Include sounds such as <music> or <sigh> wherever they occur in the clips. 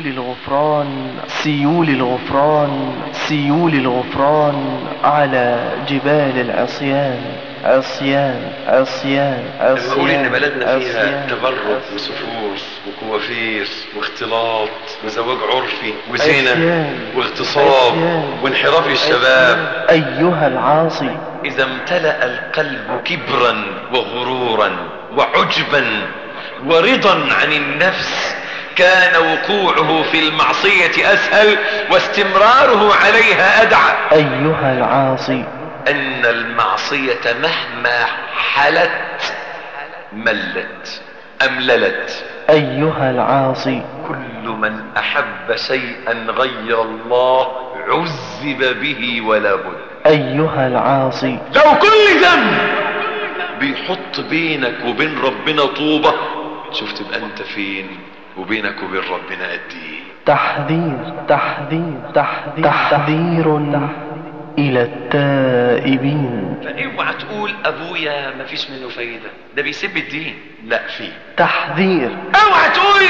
سيول الغفران سيول الغفران سيول الغفران على جبال العصيان عصيان عصيان أقول إن عصيان بلدنا فيها عصيان. تبرج وسفور وكوافير واختلاط وزواج عرفي وزنا عصيان. واغتصاب عصيان. وانحراف الشباب أيها العاصي إذا امتلأ القلب كبرا وغرورا وعجبا ورضا عن النفس كان وقوعه في المعصية أسهل واستمراره عليها أدعى. أيها العاصي. أن المعصية مهما حلت ملت أمللت. أيها العاصي. كل من أحب شيئا غير الله عذب به ولا بد. أيها العاصي. لو كل ذنب بيحط بينك وبين ربنا طوبة شوف تبقى انت فين؟ وبينك وبين ربنا قد إيه تحذير تحذير تحذير تحذير إلى التائبين. فاوعى تقول أبويا مفيش منه فايدة؟ ده بيسب الدين. لا فيه. تحذير. أوعى تقول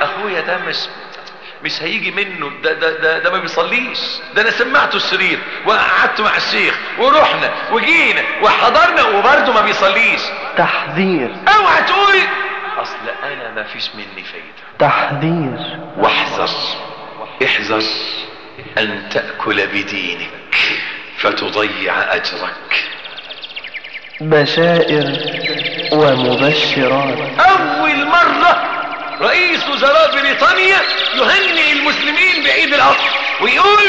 أخويا ده مش مش هيجي منه. ده ده ده, ده ما بيصليش. ده أنا سمعته الشريط وقعدت مع الشيخ ورحنا وجينا وحضرنا وبرضه ما بيصليش. تحذير. أوعى تقول أصل أنا ما فيش مني فايدة. تحذير واحذر احذر أن تأكل بدينك فتضيع أجرك. بشائر ومبشرات. أول مرة رئيس وزراء بريطانيا يهنئ المسلمين بعيد الاضحى ويقول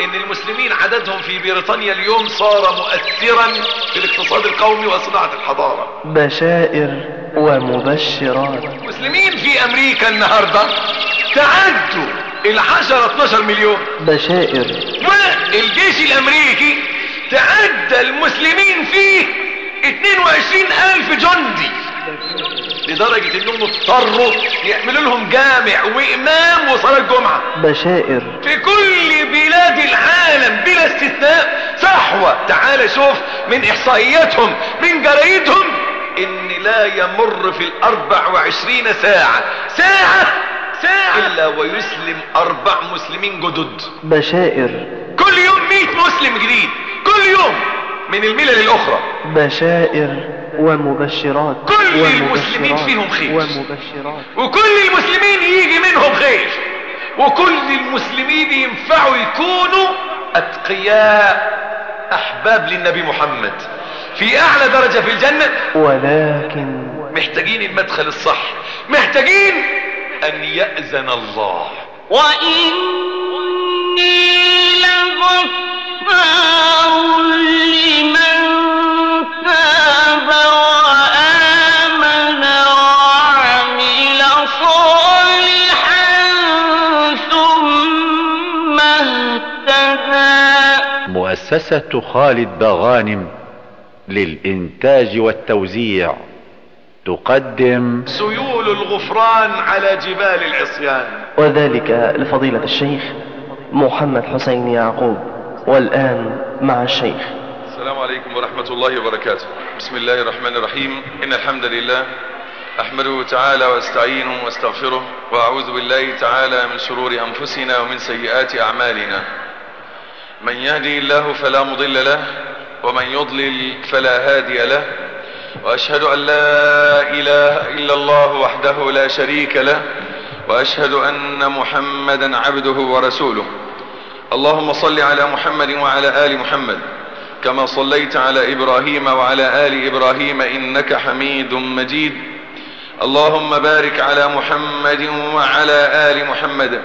إن المسلمين عددهم في بريطانيا اليوم صار مؤثرا في الاقتصاد القومي وصناعة الحضارة. بشائر ومبشرات. المسلمين في أمريكا النهاردة تعدوا العشرة 12 مليون. بشائر. والجيش الأمريكي تعدى المسلمين فيه 22 ألف جندي. لدرجة إنهم اضطروا يعملوا لهم جامع وإمام وصلاة جمعة بشائر. في كل العالم بلا استثناء صحوة تعال شوف من إحصائياتهم من جرايدهم إن لا يمر في الأربع وعشرين ساعة. ساعة! ساعة! إلا ويسلم أربع مسلمين جدد. بشائر. كل يوم مئة مسلم جديد. كل يوم من الملل الأخرى. بشائر ومبشرات. كل ومبشرات. المسلمين فيهم خير. ومبشرات. وكل المسلمين يجي منهم خير. وكل المسلمين ينفعوا يكونوا أتقياء أحباب للنبي محمد في أعلى درجة في الجنة. ولكن محتاجين المدخل الصح. محتاجين أن يأذن الله. وإني لغفار مؤسسة خالد باغانم للإنتاج والتوزيع. تقدم سيول الغفران على جبال العصيان. وذلك لفضيلة الشيخ محمد حسين يعقوب والآن مع الشيخ. السلام عليكم ورحمة الله وبركاته. بسم الله الرحمن الرحيم. إن الحمد لله أحمده تعالى وأستعينه وأستغفره وأعوذ بالله تعالى من شرور أنفسنا ومن سيئات أعمالنا. من يهدي الله فلا مضل له ومن يضلل فلا هادي له. وأشهد أن لا إله إلا الله وحده لا شريك له وأشهد أن محمدا عبده ورسوله. اللهم صل على محمد وعلى آل محمد كما صليت على إبراهيم وعلى آل إبراهيم إنك حميد مجيد. اللهم بارك على محمد وعلى آل محمد.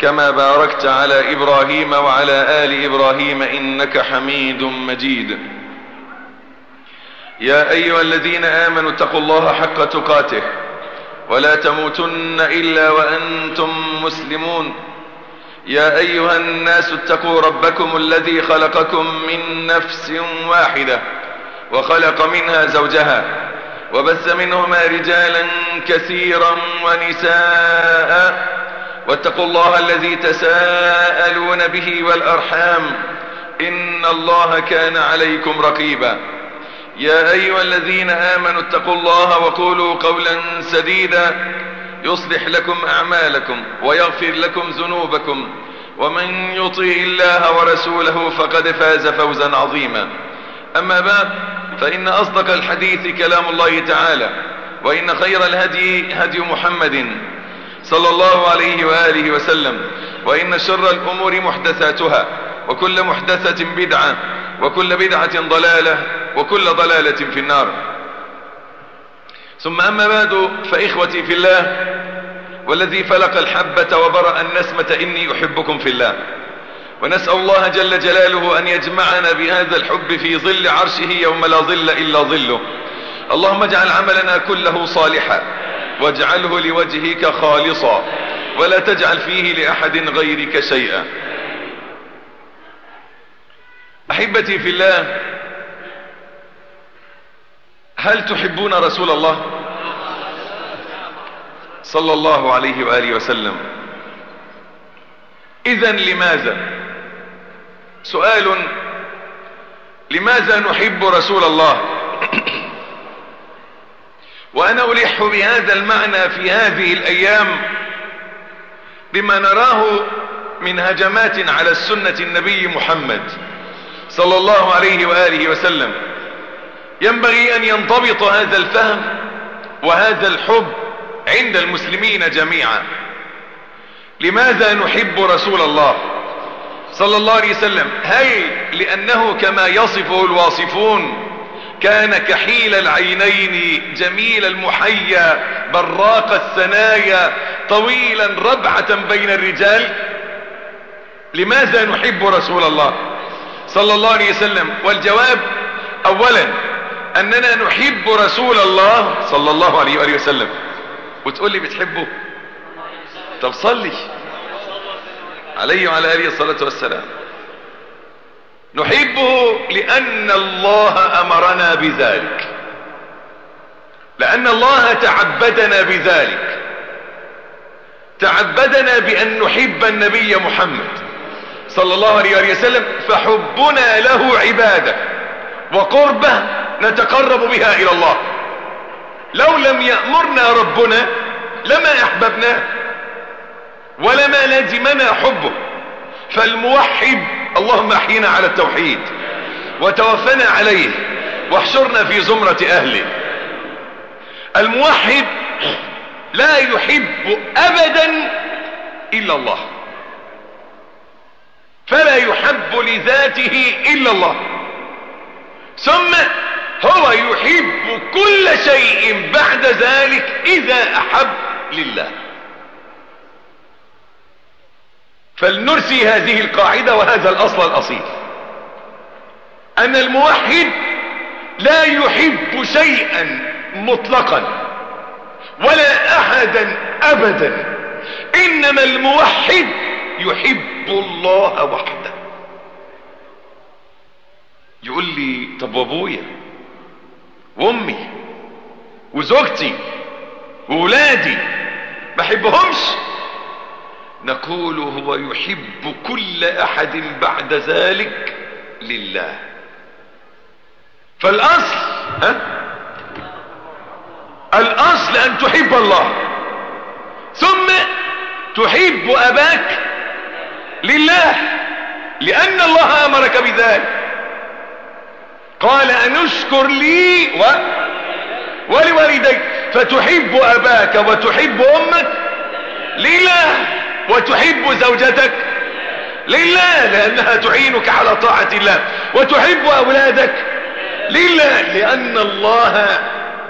كما باركت على إبراهيم وعلى آل إبراهيم إنك حميد مجيد. يا أيها الذين آمنوا اتقوا الله حق تقاته ولا تموتن إلا وأنتم مسلمون. يا أيها الناس اتقوا ربكم الذي خلقكم من نفس واحدة وخلق منها زوجها وبث منهما رجالا كثيرا ونساء واتقوا الله الذي تساءلون به والأرحام إن الله كان عليكم رقيبا. يا أيها الذين آمنوا اتقوا الله وقولوا قولا سديدا. يصلح لكم أعمالكم ويغفر لكم ذنوبكم. ومن يطيع الله ورسوله فقد فاز فوزا عظيما. أما بعد فإن أصدق الحديث كلام الله تعالى وإن خير الهدي هدي محمد صلى الله عليه وآله وسلم وإن شر الأمور محدثاتها وكل محدثة بدعة وكل بدعة ضلالة وكل ضلالة في النار. ثم أما بعد فإخوتي في الله والذي فلق الحبة وبرأ النسمة إني أحبكم في الله. ونسأل الله جل جلاله أن يجمعنا بهذا الحب في ظل عرشه يوم لا ظل إلا ظله. اللهم اجعل عملنا كله صالحا. واجعله لوجهك خالصا ولا تجعل فيه لأحد غيرك شيئا. أحبتي في الله هل تحبون رسول الله؟ صلى الله عليه وآله وسلم. إذا لماذا؟ سؤال لماذا نحب رسول الله؟ وأنا ألح بهذا المعنى في هذه الأيام بما نراه من هجمات على السنة النبي محمد صلى الله عليه وآله وسلم. ينبغي أن ينضبط هذا الفهم وهذا الحب عند المسلمين جميعا. لماذا نحب رسول الله صلى الله عليه وسلم؟ هل لأنه كما يصفه الواصفون كان كحيل العينين جميل المحيا براق الثنايا طويلا ربعة بين الرجال. لماذا نحب رسول الله صلى الله عليه وسلم؟ والجواب اولا أننا نحب رسول الله صلى الله عليه وآله وسلم. وتقول لي بتحبه؟ طب صلي. عليه وعلى آله الصلاة والسلام. نحبه لأن الله أمرنا بذلك. لأن الله تعبدنا بذلك. تعبدنا بأن نحب النبي محمد صلى الله عليه وسلم فحبنا له عبادة وقربة نتقرب بها إلى الله. لو لم يأمرنا ربنا لما أحببناه ولما لازمنا حبه. فالموحد اللهم احينا على التوحيد وتوفنا عليه واحشرنا في زمرة أهله. الموحد لا يحب أبدا إلا الله فلا يحب لذاته إلا الله. ثم هو يحب كل شيء بعد ذلك إذا أحب لله. فلنرسي هذه القاعدة وهذا الأصل الأصيل. أن الموحد لا يحب شيئا مطلقا ولا أحدا أبدا إنما الموحد يحب الله وحده. يقول لي طب وأبويا وأمي وزوجتي وولادي ما أحبهمش؟ نقول هو يحب كل أحد بعد ذلك لله. فالأصل ها؟ الأصل أن تحب الله. ثم تحب أباك لله لأن الله أمرك بذلك. قال ان اشكر لي و ولوالديك. فتحب أباك وتحب أمك لله. وتحب زوجتك لله لأنها تعينك على طاعة الله. وتحب أولادك لله لأن الله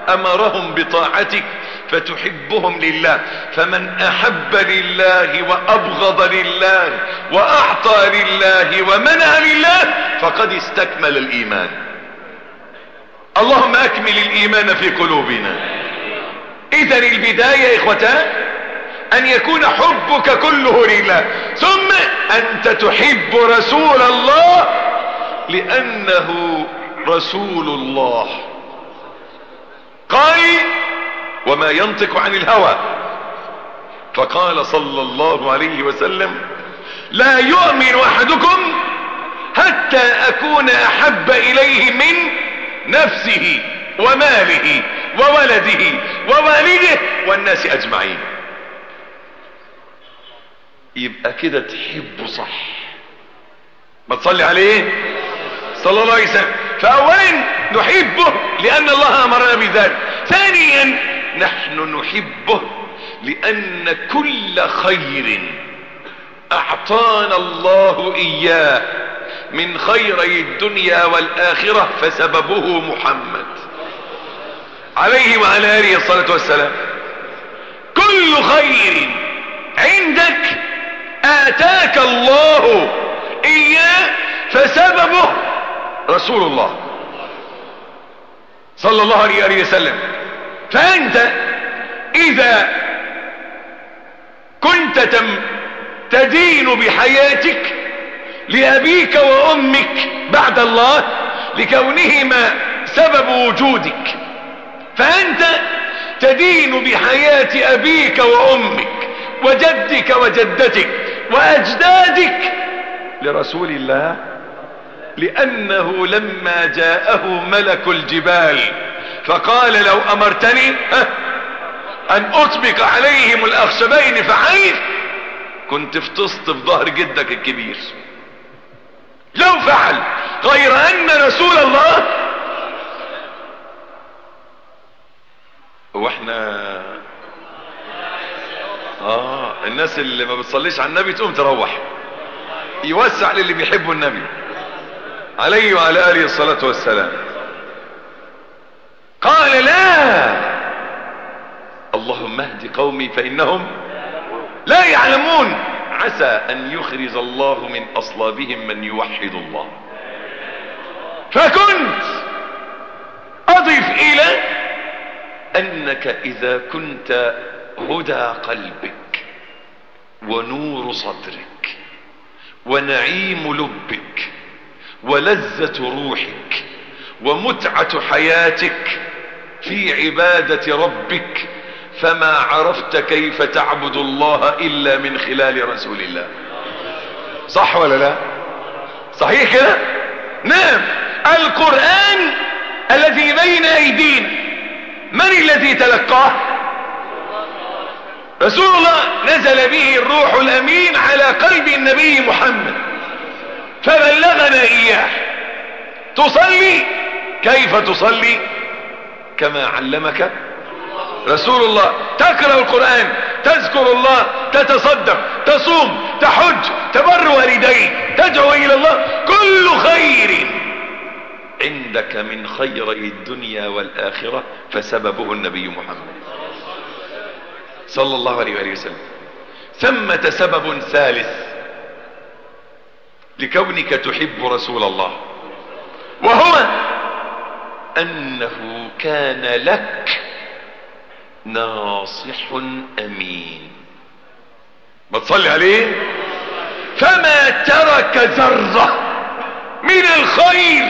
أمرهم بطاعتك فتحبهم لله. فمن أحب لله وأبغض لله وأعطى لله ومنع لله فقد استكمل الإيمان. اللهم أكمل الإيمان في قلوبنا. إذا البداية إخوتان أن يكون حبك كله لله. ثم أنت تحب رسول الله لأنه رسول الله. قال وما ينطق عن الهوى فقال صلى الله عليه وسلم لا يؤمن أحدكم حتى أكون أحب إليه من نفسه وماله وولده ووالده والناس أجمعين يبقى كده تحبه صح. ما تصلي عليه؟ صلى الله عليه وسلم. فاولا نحبه لأن الله أمرنا بذلك. ثانيا نحن نحبه لأن كل خير أعطانا الله إياه من خيري الدنيا والآخرة فسببه محمد. عليه وعلى آله الصلاة والسلام. كل خير عندك آتاك الله إياه فسببه رسول الله صلى الله عليه وسلم. فأنت إذا كنت تم تدين بحياتك لأبيك وأمك بعد الله لكونهما سبب وجودك فأنت تدين بحياة أبيك وأمك وجدك وجدتك. وأجدادك لرسول الله لأنه لما جاءه ملك الجبال فقال لو أمرتني أن أطبق عليهم الأخشبين فعيث كنت فطست في ظهر جدك الكبير. لو فعل غير أن رسول الله هو إحنا آه. الناس اللي ما بتصليش على النبي تقوم تروح. يوسع للي بيحبوا النبي. عليه وعلى آله الصلاة والسلام. قال لا. اللهم اهد قومي فإنهم لا يعلمون. عسى أن يخرج الله من أصلابهم من يوحد الله. فكنت أضف إلى أنك إذا كنت هدى قلبك. ونور صدرك ونعيم لبك ولذة روحك ومتعة حياتك في عبادة ربك. فما عرفت كيف تعبد الله إلا من خلال رسول الله. صح ولا لا؟ صحيح كده؟ نعم. القرآن الذي بين أيدينا من الذي تلقاه؟ رسول الله نزل به الروح الأمين على قلب النبي محمد. فبلغنا إياه. تصلي كيف تصلي؟ كما علمك. رسول الله تقرأ القرآن تذكر الله تتصدق تصوم تحج تبر والديك تدعو إلى الله كل خير. عندك من خيري الدنيا والآخرة فسببه النبي محمد. صلى الله عليه وآله وسلم. ثمة سبب ثالث لكونك تحب رسول الله وهو أنه كان لك ناصح أمين. ما تصلي عليه؟ فما ترك ذرة من الخير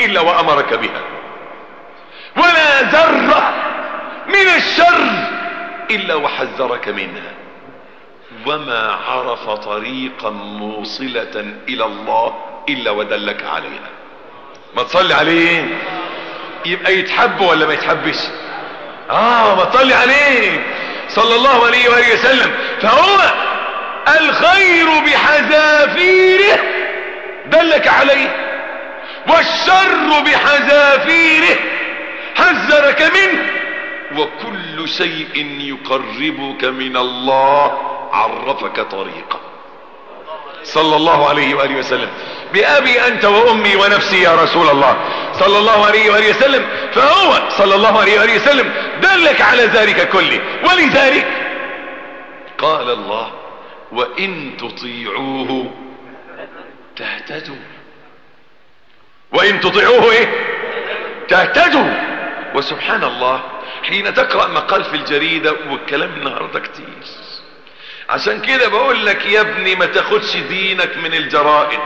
إلا وأمرك بها ولا ذرة من الشر إلا وحذرك منها. وما عرف طريقا موصلة إلى الله إلا ودلك عليها. ما تصلي عليه؟ يبقى يتحب ولا ما يتحبش؟ آه ما تصلي عليه. صلى الله عليه وآله وسلم. فهو الخير بحذافيره دلك عليه. والشر بحذافيره حذرك منه. وكل شيء يقربك من الله عرفك طريقه صلى الله عليه وآله وسلم. بأبي أنت وأمي ونفسي يا رسول الله. صلى الله عليه وآله وسلم. فهو صلى الله عليه وآله وسلم دلك على ذلك كله. ولذلك قال الله وإن تطيعوه تهتدوا. وإن تطيعوه إيه؟ تهتدوا. وسبحان الله حين تقرأ مقال في الجريدة والكلام النهاردة كتير عشان كده بقول لك يا ابني ما تاخدش دينك من الجرائد.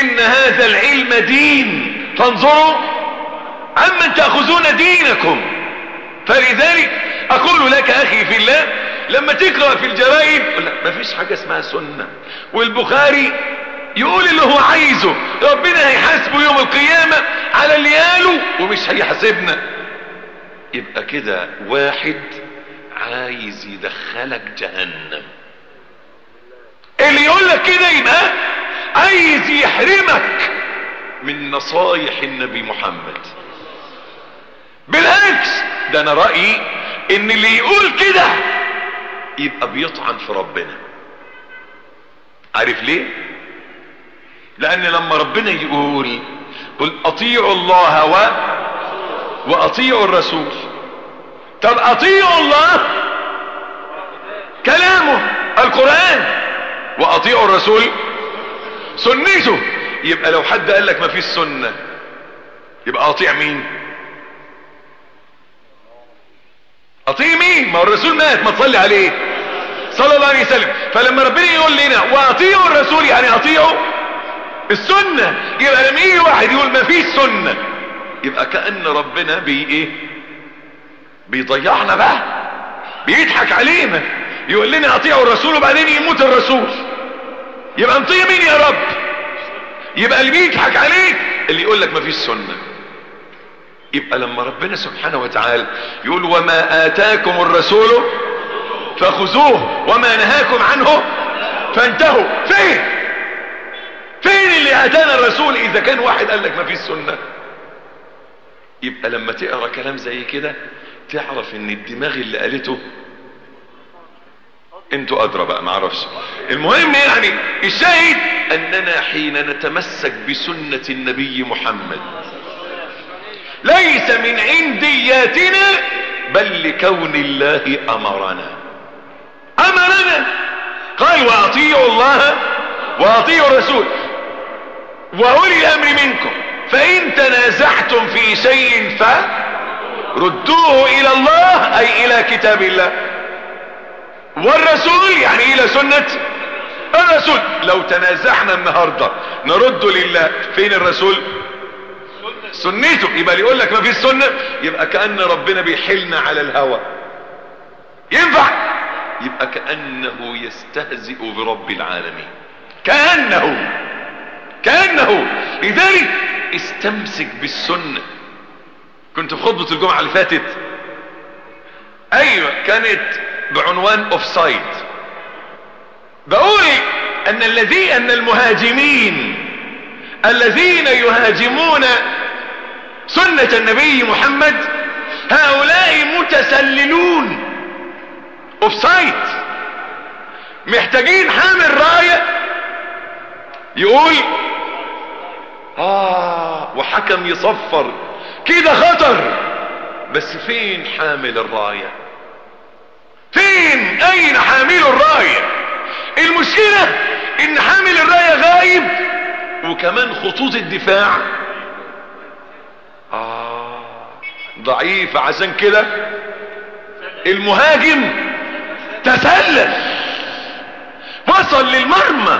إن هذا العلم دين. فانظروا عمن تأخذون دينكم. فلذلك أقول لك أخي في الله لما تقرأ في الجرائد ما فيش حاجة اسمها سنة. والبخاري يقول اللي هو عايزه ربنا هيحاسبه يوم القيامة على اللي قاله ومش هيحاسبنا. يبقى كده واحد عايز يدخلك جهنم. اللي يقول لك كده يبقى عايز يحرمك من نصايح النبي محمد. بالعكس ده أنا رأيي إن اللي يقول كده يبقى بيطعن في ربنا. عارف ليه؟ لأن لما ربنا يقول قل أطيعوا الله و وأطيعوا الرسول. طب أطيعوا الله؟ كلامه القرآن. وأطيعوا الرسول؟ سنته. يبقى لو حد قال لك ما فيش سنة يبقى أطيع مين؟ أطيع مين؟ ما الرسول مات ما تصلي عليه. صلى الله عليه وسلم. فلما ربنا يقول لنا وأطيعوا الرسول يعني أطيعوا السنة. يبقى لما يجي واحد يقول ما فيش سنة يبقى كأن ربنا بي إيه؟ بيضيعنا بقى. بيضحك علينا. يقول لنا أطيعوا الرسول وبعدين يموت الرسول. يبقى نطيع مين يا رب؟ يبقى اللي بيضحك عليك اللي يقول لك ما فيش سنة. يبقى لما ربنا سبحانه وتعالى يقول وما آتاكم الرسول فخذوه وما نهاكم عنه فانتهوا. فين؟ فين اللي آتانا الرسول إذا كان واحد قال لك ما فيش سنة؟ يبقى لما تقرأ كلام زي كده تعرف إن الدماغ اللي قالته أنتوا أدرى بقى معرفش. المهم يعني الشاهد أننا حين نتمسك بسنة النبي محمد ليس من عندياتنا بل لكون الله أمرنا. أمرنا. قال وأطيعوا الله وأطيعوا الرسول. وأولي الأمر منكم. فإن تنازعتم في شيء فردوه إلى الله أي إلى كتاب الله. والرسول يعني إلى سنة الرسول. لو تنازعنا النهاردة نرد لله. فين الرسول؟ سنته يبقى اللي يقول لك ما فيش سنة يبقى كأن ربنا بيحلنا على الهوى. ينفع؟ يبقى كأنه يستهزئ برب العالمين. كأنه كأنه. لذلك استمسك بالسنة. كنت في خطبة الجمعة اللي فاتت. أيوه كانت بعنوان offside بقول أن الذي أن المهاجمين الذين يهاجمون سنة النبي محمد هؤلاء متسللون. offside محتاجين حامل راية. يقول آه وحكم يصفر. كده خطر. بس فين حامل الراية؟ فين؟ أين حامل الراية؟ المشكلة إن حامل الراية غايب وكمان خطوط الدفاع. آه ضعيف عشان كده. المهاجم تسلل. وصل للمرمى.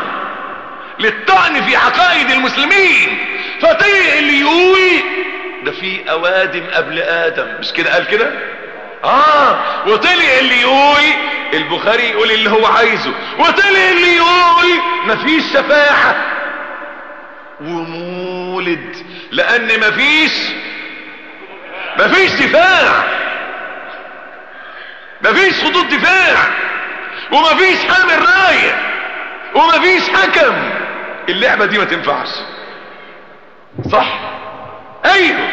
للطعن في عقائد المسلمين. فطيع اللي يقول ده في أوادم قبل آدم. مش كده قال كده؟ آه. وطلع اللي يقول البخاري يقول اللي هو عايزه. وطلع اللي يقول مفيش شفاعة. ومولد. لأن مفيش مفيش دفاع. مفيش خطوط دفاع. ومفيش حامل راية ومفيش حكم. اللعبة دي ما تنفعش. صح؟ أيوه.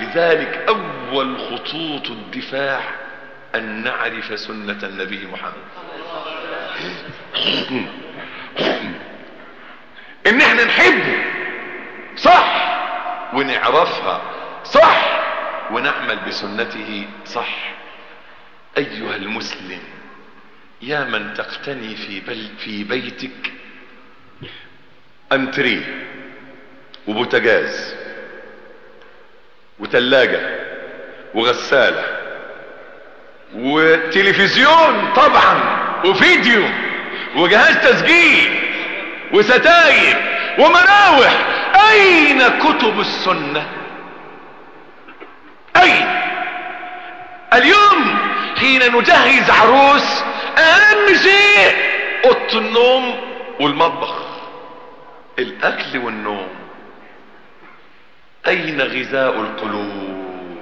لذلك أول خطوط الدفاع أن نعرف سنة النبي محمد. <laughs> إن إحنا نحبه صح. ونعرفها. صح. ونعمل بسنته. صح. أيها المسلم يا من تقتني في, بل في بيتك انتريه وبوتجاز وتلاجة وغسالة وتلفزيون طبعا وفيديو وجهاز تسجيل وستاير ومراوح. أين كتب السنة؟ أين؟ اليوم حين نجهز عروس أهم شيء أوضة النوم والمطبخ. الأكل والنوم. أين غذاء القلوب؟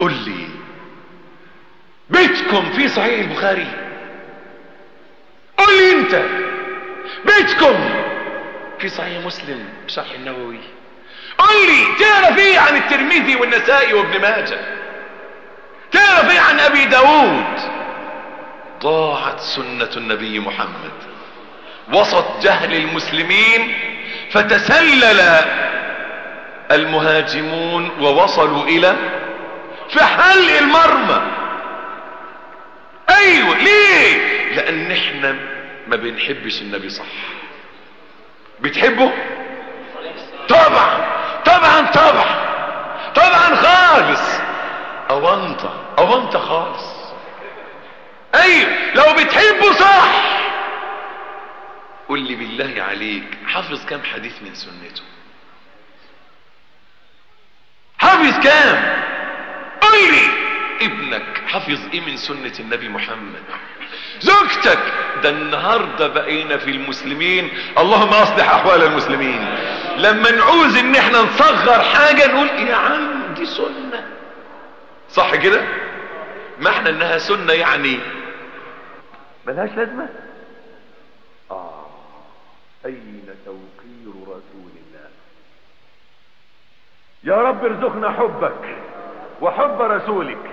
قل لي. بيتكم في صحيح البخاري. قل لي أنت. بيتكم في صحيح مسلم شرح النووي. قل لي تعرف إيه عن الترمذي والنسائي وابن ماجه. تعرف إيه عن أبي داود. ضاعت سنة النبي محمد. وسط جهل المسلمين فتسلل المهاجمون ووصلوا إلى في حلق المرمى. أيوه ليه؟ لأن إحنا ما بنحبش النبي صح بتحبه؟ طبعا طبعا طبعا طبعا خالص. أونطة أونطة خالص. أيوه لو بتحبه صح. قل لي بالله عليك حافظ كام حديث من سنته؟ حافظ كام؟ قل لي. ابنك حافظ إيه من سنة النبي محمد؟ زوجتك. ده النهاردة بقينا في المسلمين. اللهم أصلح أحوال المسلمين. لما نعوز إن إحنا نصغر حاجة نقول يا عم دي سنة. صح كده؟ ما إحنا إنها سنة يعني. ملهاش لازمة؟ آه. أين توقير رسول الله؟ يا رب ارزقنا حبك وحب رسولك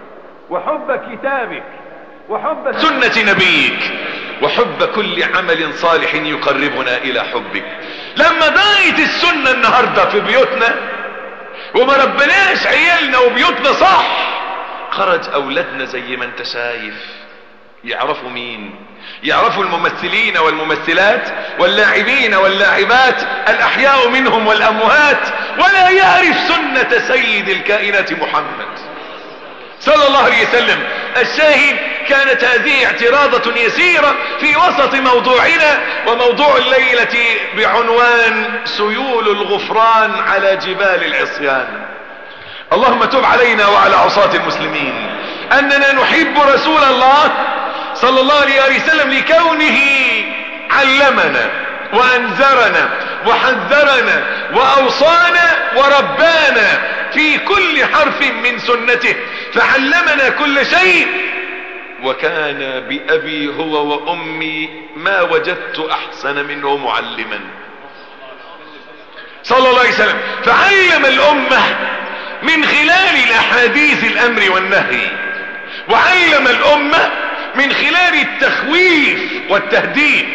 وحب كتابك وحب سنة نبيك وحب كل عمل صالح يقربنا إلى حبك. لما ضاعت السنة النهاردة في بيوتنا وما ربناش عيالنا وبيوتنا صح خرج أولادنا زي ما أنت شايف يعرفوا مين؟ يعرفوا الممثلين والممثلات واللاعبين واللاعبات الأحياء منهم والأموات ولا يعرف سنة سيد الكائنات محمد. صلى الله عليه وسلم. الشاهد كانت هذه اعتراضة يسيرة في وسط موضوعنا وموضوع الليلة بعنوان سيول الغفران على جبال العصيان. اللهم تب علينا وعلى عصاة المسلمين. أننا نحب رسول الله صلى الله عليه وسلم لكونه علمنا وأنذرنا وحذرنا وأوصانا وربانا في كل حرف من سنته فعلمنا كل شيء. وكان بأبي هو وأمي ما وجدت أحسن منه معلما. صلى الله عليه وسلم. فعلم الأمة من خلال الأحاديث الأمر والنهي. وعلم الأمة من خلال التخويف والتهديد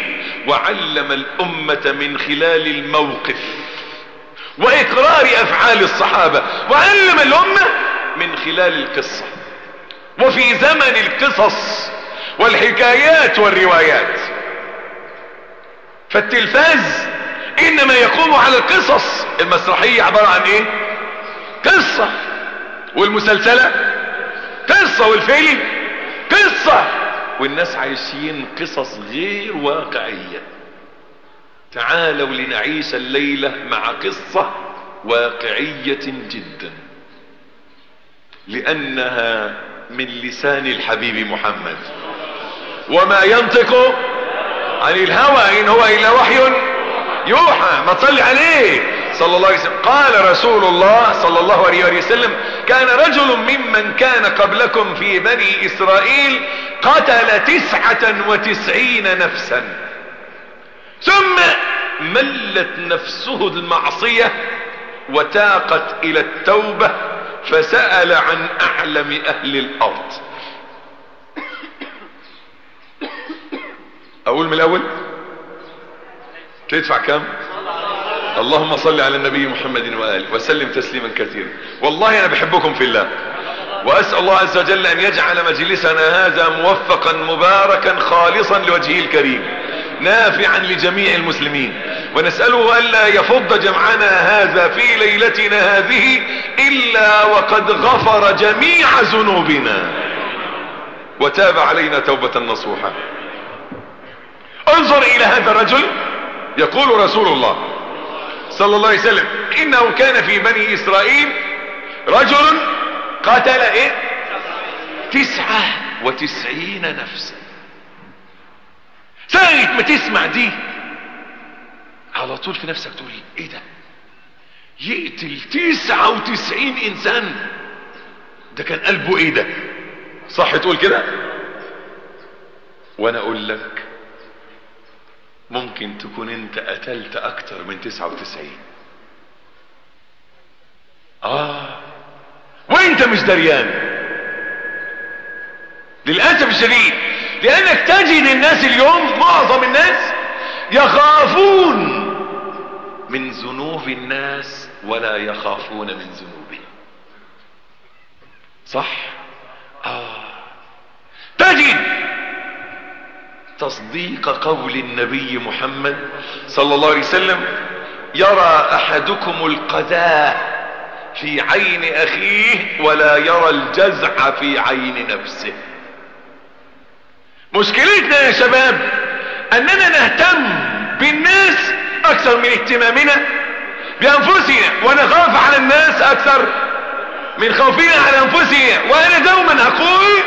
وعلم الأمة من خلال الموقف وإقرار أفعال الصحابة وعلم الأمة من خلال القصة وفي زمن القصص والحكايات والروايات. فالتلفاز إنما يقوم على القصص المسرحية عبارة عن إيه؟ قصة. والمسلسلة قصة. والفيلم قصة. والناس عايشين قصص غير واقعية. تعالوا لنعيش الليلة مع قصة واقعية جدا. لأنها من لسان الحبيب محمد. وما ينطق عن الهوى إن هو إلا وحي يوحى. ما تصلي عليه. صلى الله عليه وسلم. قال رسول الله صلى الله عليه وسلم كان رجل ممن كان قبلكم في بني إسرائيل قتل تسعة وتسعين نفسا. ثم ملت نفسه المعصية وتاقت إلى التوبة فسأل عن أعلم أهل الأرض. أقول من الأول؟ تدفع كم؟ اللهم صل على النبي محمد وآله وسلم تسليما كثيرا. والله أنا بحبكم في الله. وأسأل الله عز وجل أن يجعل مجلسنا هذا موفقا مباركا خالصا لوجهه الكريم نافعا لجميع المسلمين. ونسأله ألا يفض جمعنا هذا في ليلتنا هذه إلا وقد غفر جميع ذنوبنا. وتاب علينا توبة نصوحا. انظر إلى هذا الرجل يقول رسول الله صلى الله عليه وسلم إنه كان في بني إسرائيل رجل قتل إيه؟ تسعة. وتسعين نفسا. ساعة ما تسمع دي. على طول في نفسك تقول إيه ده؟ يقتل تسعة وتسعين إنسان. ده كان قلبه إيه ده؟ صح تقول كده؟ وأنا أقول لك ممكن تكون أنت قتلت أكتر من تسعة وتسعين. آه. وانت مش دريان للأسف الشديد لأنك تجد الناس اليوم معظم الناس يخافون من ذنوب الناس ولا يخافون من ذنوبهم. صح؟ آه. تجد تصديق قول النبي محمد صلى الله عليه وسلم يرى أحدكم القذاء في عين أخيه ولا يرى الجزع في عين نفسه. مشكلتنا يا شباب أننا نهتم بالناس أكثر من اهتمامنا بأنفسنا ونخاف على الناس أكثر. من خوفنا على أنفسنا وأنا دوما أقول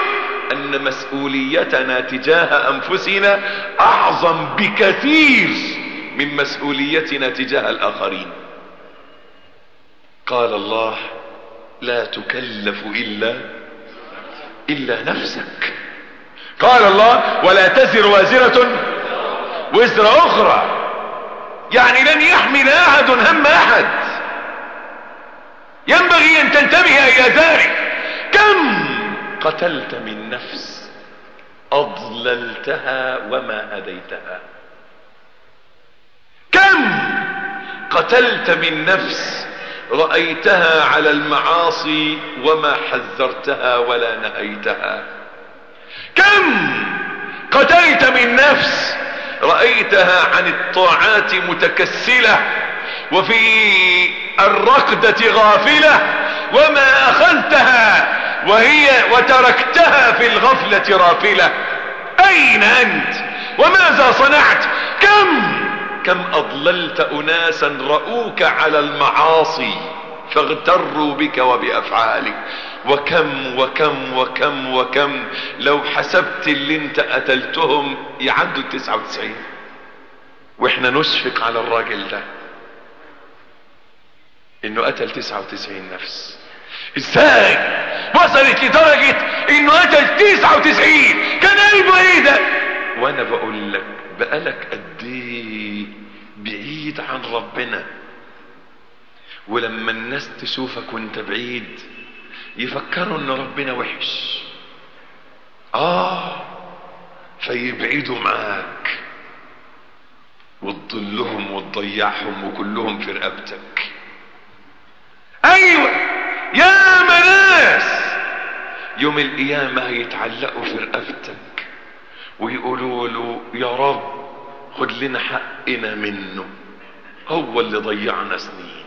أن مسؤوليتنا تجاه أنفسنا أعظم بكثير من مسؤوليتنا تجاه الآخرين. قال الله لا تكلف إلا إلا نفسك. قال الله ولا تزر وازرة وزر أخرى. يعني لن يحمل أحد هم أحد. ينبغي أن تنتبه إلى ذلك. كم قتلت من نفس أضللتها وما هديتها. كم قتلت من نفس رأيتها على المعاصي وما حذرتها ولا نهيتها. كم قتلت من نفس رأيتها عن الطاعات متكسلة وفي الرقدة غافلة وما أخذتها وهي وتركتها في الغفلة رافلة. أين أنت؟ وماذا صنعت؟ كم كم أضللت أناسا رأوك على المعاصي فاغتروا بك وبأفعالك. وكم وكم وكم وكم. لو حسبت اللي انت قتلتهم يعدوا التسعة وتسعين. وإحنا نشفق على الراجل ده. إنه قتل تسعة وتسعين نفس. إزاي؟ وصلت لدرجة إنه قتل تسعة وتسعين. كان قلبه إيه ده؟ وأنا بقول لك بقالك قد إيه بعيد عن ربنا. ولما الناس تشوفك وانت بعيد يفكروا إن ربنا وحش. آه فيبعدوا معاك. وتضلهم وتضيعهم وكلهم في رقبتك. أيوه يا ناس يوم القيامة هيتعلقوا في رقبتك ويقولوا له يا رب خد لنا حقنا منه. هو اللي ضيعنا سنين.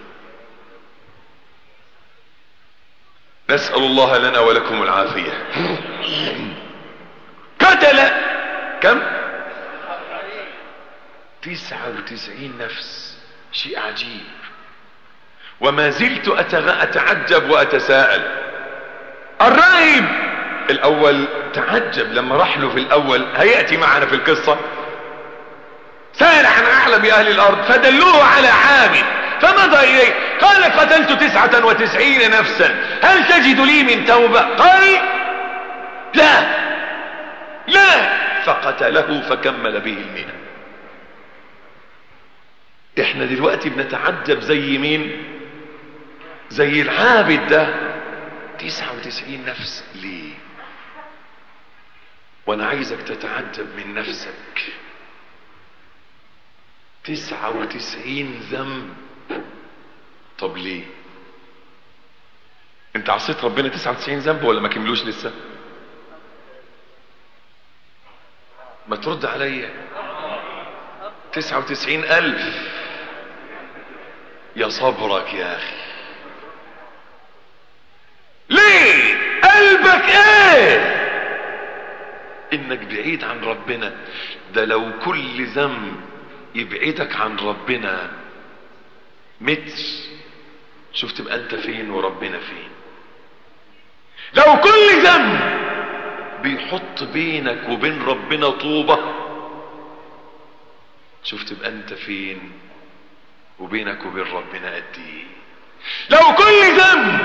نسأل الله لنا ولكم العافية. قتل! كم؟ تسعة وتسعين نفس. شيء عجيب. وما زلت أتعجب وأتساءل. الراهب الأول تعجب لما راح له في الأول. هيأتي معنا في القصة؟ سأل عن أعلم أهل الأرض فدلوه على عابد فمضى إليه قال قتلت تسعة وتسعين نفسا هل تجد لي من توبة؟ قال لا لا. فقتله فكمل به المئة إحنا دلوقتي بنتعجب زي مين؟ زي العابد ده. تسعة وتسعين نفس ليه؟ وأنا عايزك تتعجب من نفسك. تسعة وتسعين ذنب. طب ليه؟ انت عصيت ربنا تسعة وتسعين ذنب ولا ما كملوش لسه؟ ما ترد عليا. تسعة وتسعين ألف. يا صبرك يا أخي. ليه؟ قلبك إيه؟ إنك بعيد عن ربنا. ده لو كل ذنب يبعدك عن ربنا متر. شوف تبقى أنت فين وربنا فين. لو كل ذنب بيحط بينك وبين ربنا طوبة. شوف تبقى أنت فين وبينك وبين ربنا قد إيه. لو كل ذنب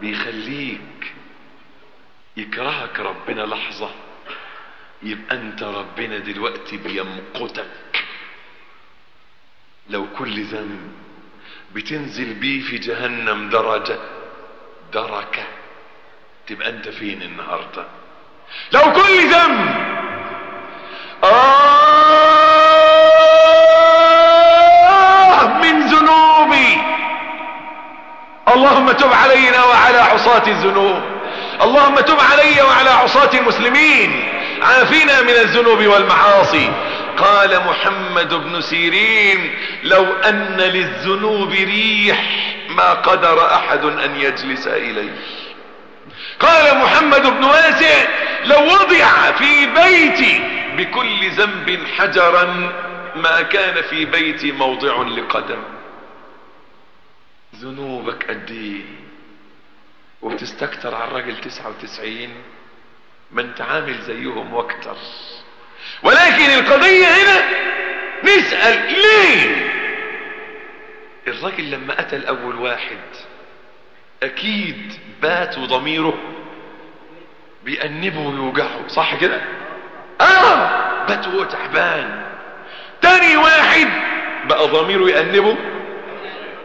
بيخليك يكرهك ربنا لحظة. يبقى أنت ربنا دلوقتي بيمقتك. لو كل ذنب بتنزل بيه في جهنم درجة دركة تبقى أنت فين النهاردة؟ لو كل ذنب آه من ذنوبي. اللهم تب علينا وعلى عصاة الذنوب. اللهم تب علي وعلى عصاة المسلمين. عافنا من الذنوب والمعاصي. قال محمد بن سيرين لو أن للذنوب ريح ما قدر أحد أن يجلس إليه. قال محمد بن واسع لو وضع في بيتي بكل ذنب حجرا ما كان في بيتي موضع لقدم. ذنوبك قد إيه؟ وبتستكتر على تسعة وتسعين. ما انت عامل زيهم وأكتر. ولكن القضية هنا نسأل ليه؟ الراجل لما قتل اول واحد أكيد بات وضميره بيأنبه ويوجعه صح كده؟ آه بات وهو تعبان. تاني واحد بقى ضميره يأنبه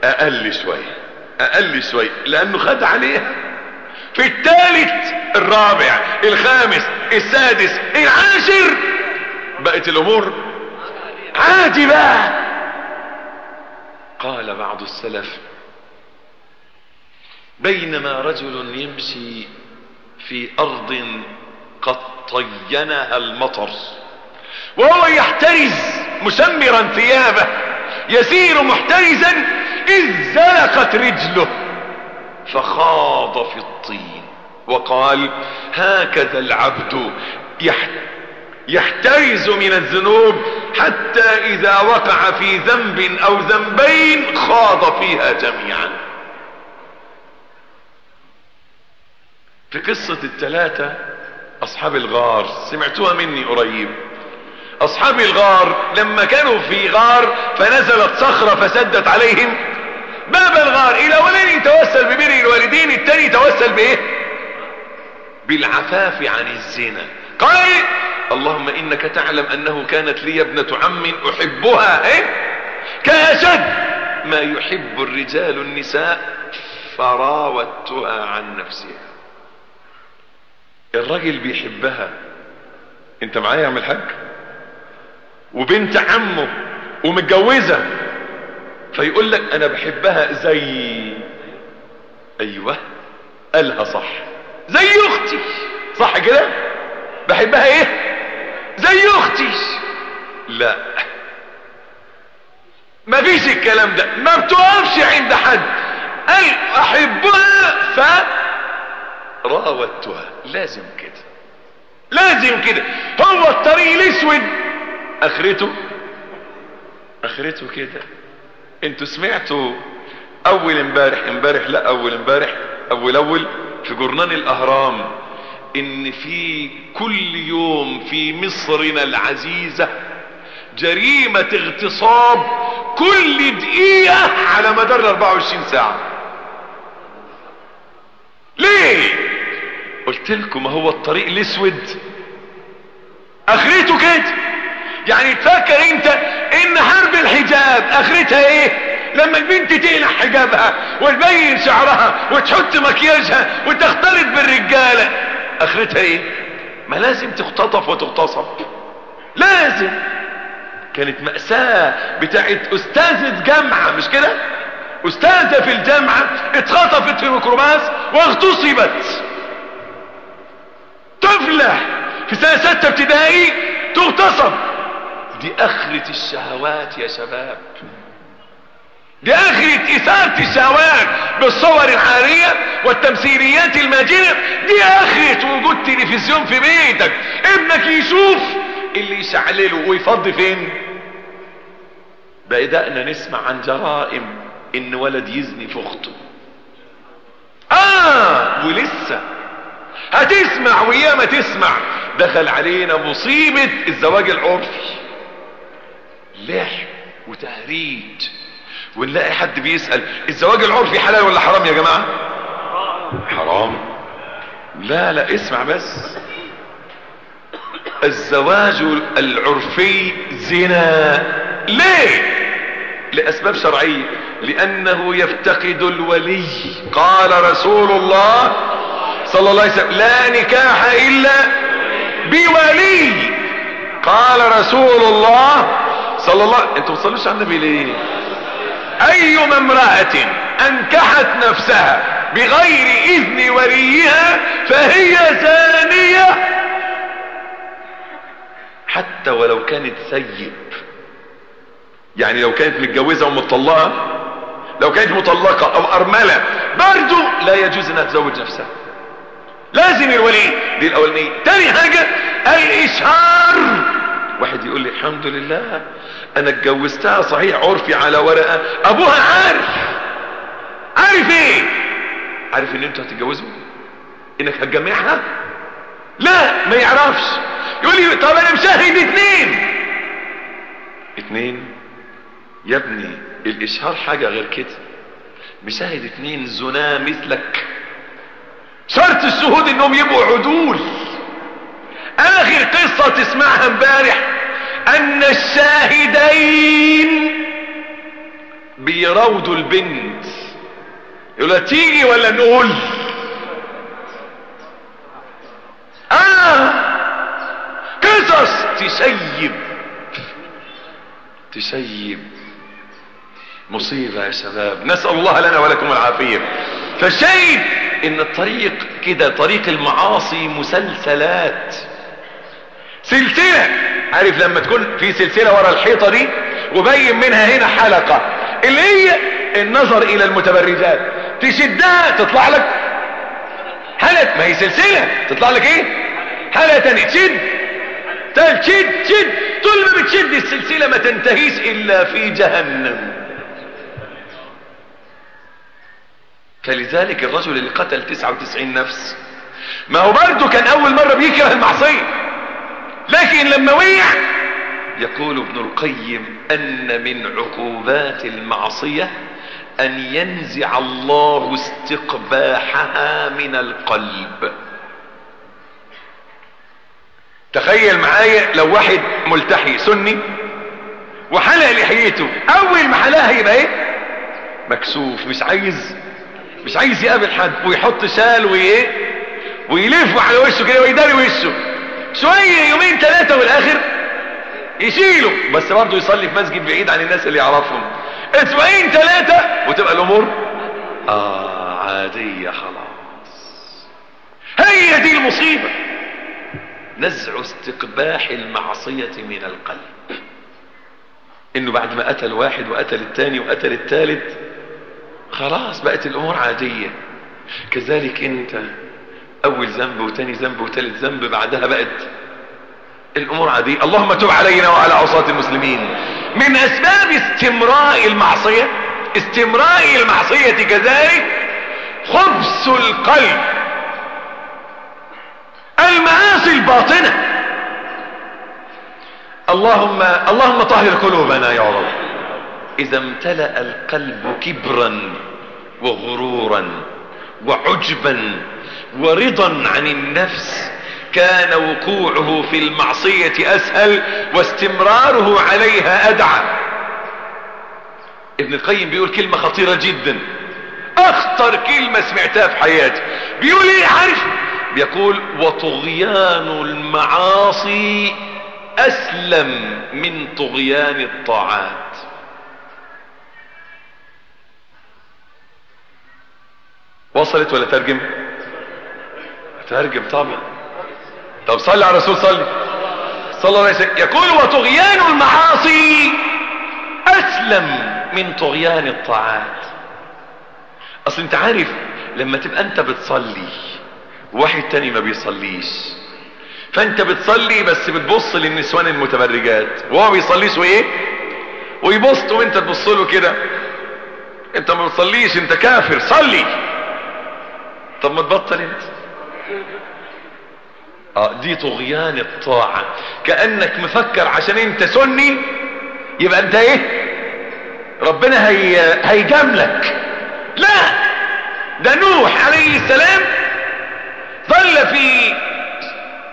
أقل شوية أقل شوية لأنه خد عليها. في الثالث الرابع الخامس السادس العاشر. بقت الأمور عادي بقى قال بعض السلف بينما رجل يمشي في أرض قد طينها المطر وهو يحترز مسمرا ثيابه يسير محترزا إذ زلقت رجله فخاض في الطين. وقال هكذا العبد يحترز من الذنوب حتى إذا وقع في ذنب أو ذنبين خاض فيها جميعا. في قصة الثلاثة أصحاب الغار سمعتوها مني قريب. أصحاب الغار لما كانوا في غار فنزلت صخرة فسدت عليهم. باب الغار الاولين يتوسل ببر الوالدين الثاني يتوسل بإيه؟ بالعفاف عن الزنا. قال اللهم إنك تعلم أنه كانت لي ابنة عم أحبها إيه؟ كأشد. ما يحب الرجال النساء فراودتها عن نفسها. الراجل بيحبها. أنت معايا يا عم الحاج؟ وبنت عمه ومتجوزة. فيقول لك أنا بحبها زي. أيوه قالها صح. زي أختي. صح كده؟ بحبها إيه؟ زي أختي. لا. ما فيش الكلام ده. ما بتقفش عند حد. قال أحبها ف راودتها. لازم كده. لازم كده. هو الطريق الأسود. آخرته؟ آخرته كده. أنتوا سمعتوا أول امبارح امبارح لا أول امبارح أول أول؟ في جورنال الأهرام إن في كل يوم في مصرنا العزيزة جريمة اغتصاب كل دقيقة على مدار 24 ساعة. ليه؟ قلت لكم هو الطريق الأسود. اخرته كده يعني تفكر أنت إن حرب الحجاب أخرتها إيه؟ لما البنت تقلع حجابها وتبين شعرها وتحط مكياجها وتختلط بالرجالة أخرتها إيه؟ ما لازم تختطف وتغتصب. لازم. كانت مأساة بتاعت أستاذة جامعة مش كده؟ أستاذة في الجامعة اتخطفت في ميكروباص واغتصبت. طفلة في سنة ستة ابتدائي تغتصب. دي أخرة الشهوات يا شباب. دي اثارة الشهوات بالصور العارية والتمثيليات الماجنة دي اخرة وجود تلفزيون في بيتك. ابنك يشوف اللي يشعلله ويفضي فين؟ بدأنا نسمع عن جرائم إن ولد يزني في أخته. آه ولسه. هتسمع وياما تسمع. دخل علينا مصيبة الزواج العرفي. لعب وتهريج. ونلاقي حد بيسأل الزواج العرفي حلال ولا حرام يا جماعة؟ حرام. لا لا اسمع بس. الزواج العرفي زنا. ليه؟ لأسباب شرعية. لأنه يفتقد الولي. قال رسول الله صلى الله عليه وسلم لا نكاح إلا بولي. قال رسول الله صلى الله أنتوا تصلوش على النبي ليه؟ ايما امرأة أنكحت نفسها بغير إذن وليها فهي زانية؟ حتى ولو كانت ثيب يعني لو كانت متجوزة ومطلقة لو كانت مطلقة أو أرملة برضو لا يجوز إنها تزوج نفسها. لازم الولي دي الأولانية. تاني حاجة الإشهار. واحد يقول لي الحمد لله أنا اتجوزتها صحيح عرفي على ورقة. أبوها عارف. عارف إيه؟ عارف إن أنتوا هتتجوزوا؟ إنك هتجمعها؟ لا ما يعرفش. يقول لي طب أنا مشاهد اتنين. اتنين؟ يا ابني الإشهار حاجة غير كده. مشاهد اتنين زنا مثلك. شرط الشهود إنهم يبقوا عدول. آخر قصة تسمعها امبارح. أن الشاهدين بيراودوا البنت. يقولها تيجي ولا نقول؟ آه قصص تشيب تشيب مصيبة يا شباب. نسأل الله لنا ولكم العافية. فالشيء إن الطريق كده طريق المعاصي مسلسلات. سلسلة. عارف لما تكون في سلسلة ورا الحيطة دي وبين منها هنا حلقة اللي هي النظر إلى المتبرجات. تشدها تطلع لك حلقة ما هي سلسلة. تطلع لك إيه؟ حلقة تانية. تشد. تشد تشد. طول ما بتشد السلسلة ما تنتهيش إلا في جهنم. فلذلك الرجل اللي قتل 99 نفس ما هو برضه كان أول مرة بيكره المعصية. لكن لما وقع يقول ابن القيم أن من عقوبات المعصية أن ينزع الله استقباحها من القلب. تخيل معايا لو واحد ملتحي سني وحلق لحيته أول ما حلقها يبقى إيه؟ مكسوف مش عايز مش عايز يقابل حد ويحط شال وإيه؟ ويلف على وشه كده ويداري وشه. شوية يومين ثلاثة والآخر يشيله بس برضه يصلي في مسجد بعيد عن الناس اللي يعرفهم. أسبوعين ثلاثة وتبقى الأمور آه عادية خلاص. هي دي المصيبة. نزع استقباح المعصية من القلب. إنه بعد ما قتل واحد وقتل الثاني وقتل الثالث خلاص بقت الأمور عادية. كذلك أنت أول ذنب وتاني ذنب وتالت ذنب بعدها بقت الأمور عادية. اللهم تب علينا وعلى عصاة المسلمين. من أسباب استمراء المعصية استمراء المعصية كذلك خبث القلب. المعاصي الباطنة. اللهم اللهم طهر قلوبنا يا رب. إذا امتلأ القلب كبرا وغرورا وعجبا ورضا عن النفس. كان وقوعه في المعصية أسهل واستمراره عليها أدعى. ابن القيم بيقول كلمة خطيرة جدا. أخطر كلمة سمعتها في حياتي. بيقول إيه عارف؟ بيقول وطغيان المعاصي أسلم من طغيان الطاعات. وصلت ولا ترجم؟ ترجم طبعا طب صلي على الرسول صلي. صلى الله عليه وسلم. يقول وطغيان المعاصي أسلم من طغيان الطاعات. أصل أنت عارف لما تبقى أنت بتصلي واحد تاني ما بيصليش. فأنت بتصلي بس بتبص للنسوان المتبرجات. وهو بيصليش وإيه؟ ويبص وأنت تبص له كده. أنت ما بتصليش أنت كافر. صلي. طب ما تبطل أنت. آه دي طغيان الطاعة. كأنك مفكر عشان أنت سني يبقى أنت إيه؟ ربنا هي هيجاملك لا! ده نوح عليه السلام ظل في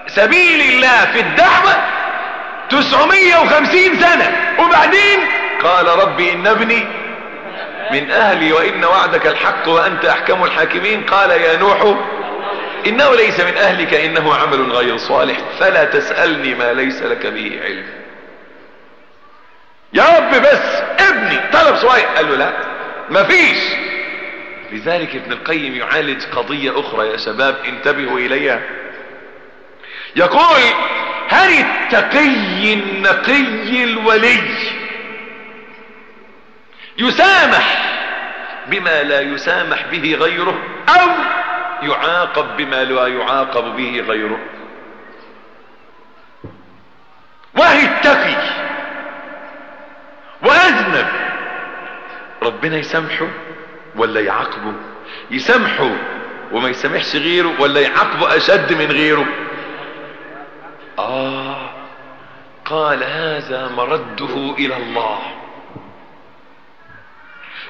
سبيل الله في الدعوة 950 سنة. وبعدين قال ربي إن ابني من أهلي وإن وعدك الحق وأنت أحكم الحاكمين. قال يا نوح إنه ليس من أهلك إنه عمل غير صالح. فلا تسألني ما ليس لك به علم. يا رب بس ابني. طلب صغير قال له لا. مفيش لذلك ابن القيم يعالج قضية أخرى يا شباب. انتبهوا إليها. يقول هل التقي النقي الولي يسامح بما لا يسامح به غيره؟ أو يعاقب بما لا يعاقب به غيره. وهي التقي وأذنب. ربنا يسامحه ولا يعاقبه. يسامحه وما يسامحش غيره ولا يعاقبه أشد من غيره. آه قال هذا مرده إلى الله.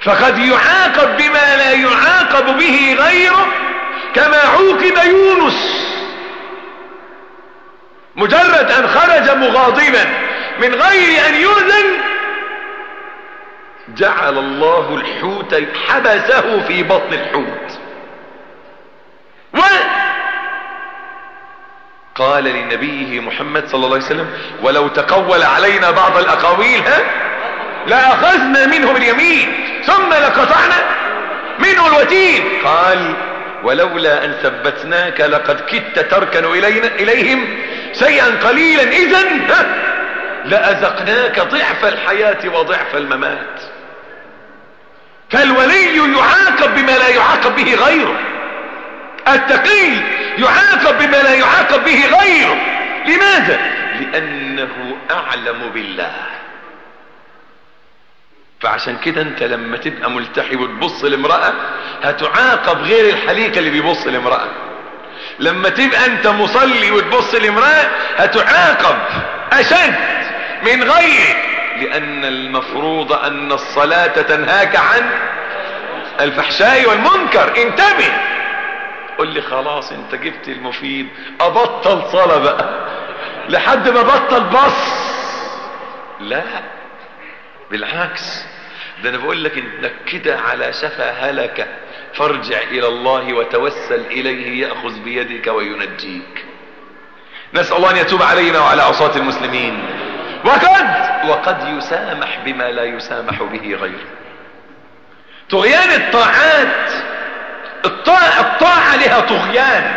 فقد يعاقب بما لا يعاقب به غيره. كما عوقب يونس. مجرد أن خرج مغاضبا من غير أن يؤذن جعل الله الحوت حبسه في بطن الحوت. قال لنبيه محمد صلى الله عليه وسلم ولو تقول علينا بعض الأقاويل ها لأخذنا منه باليمين ثم لقطعنا منه الوتين. قال ولولا أن ثبتناك لقد كدت تركن الينا إليهم شيئا قليلا. اذا لازقناك ضعف الحياة وضعف الممات. فالولي يعاقب بما لا يعاقب به غيره. التقي يعاقب بما لا يعاقب به غيره. لماذا؟ لأنه أعلم بالله. فعشان كده انت لما تبقى ملتحي وتبص لامرأة هتعاقب غير الحليق اللي بيبص لامرأة. لما تبقى انت مصلي وتبص لامرأة هتعاقب أشد من غيرك. لأن المفروض أن الصلاة تنهاك عن الفحشاء والمنكر. انتبه. قل لي خلاص انت جبت المفيد. أبطل صلاة بقى. لحد ما بطل بص. لا. بالعكس ده أنا بقول لك إنك كده على شفا هلكة فارجع إلى الله وتوسل إليه يأخذ بيدك وينجيك. نسأل الله أن يتوب علينا وعلى عصاة المسلمين. وقد وقد يسامح بما لا يسامح به غيره. طغيان الطاعات الطاعة, الطاعة لها طغيان.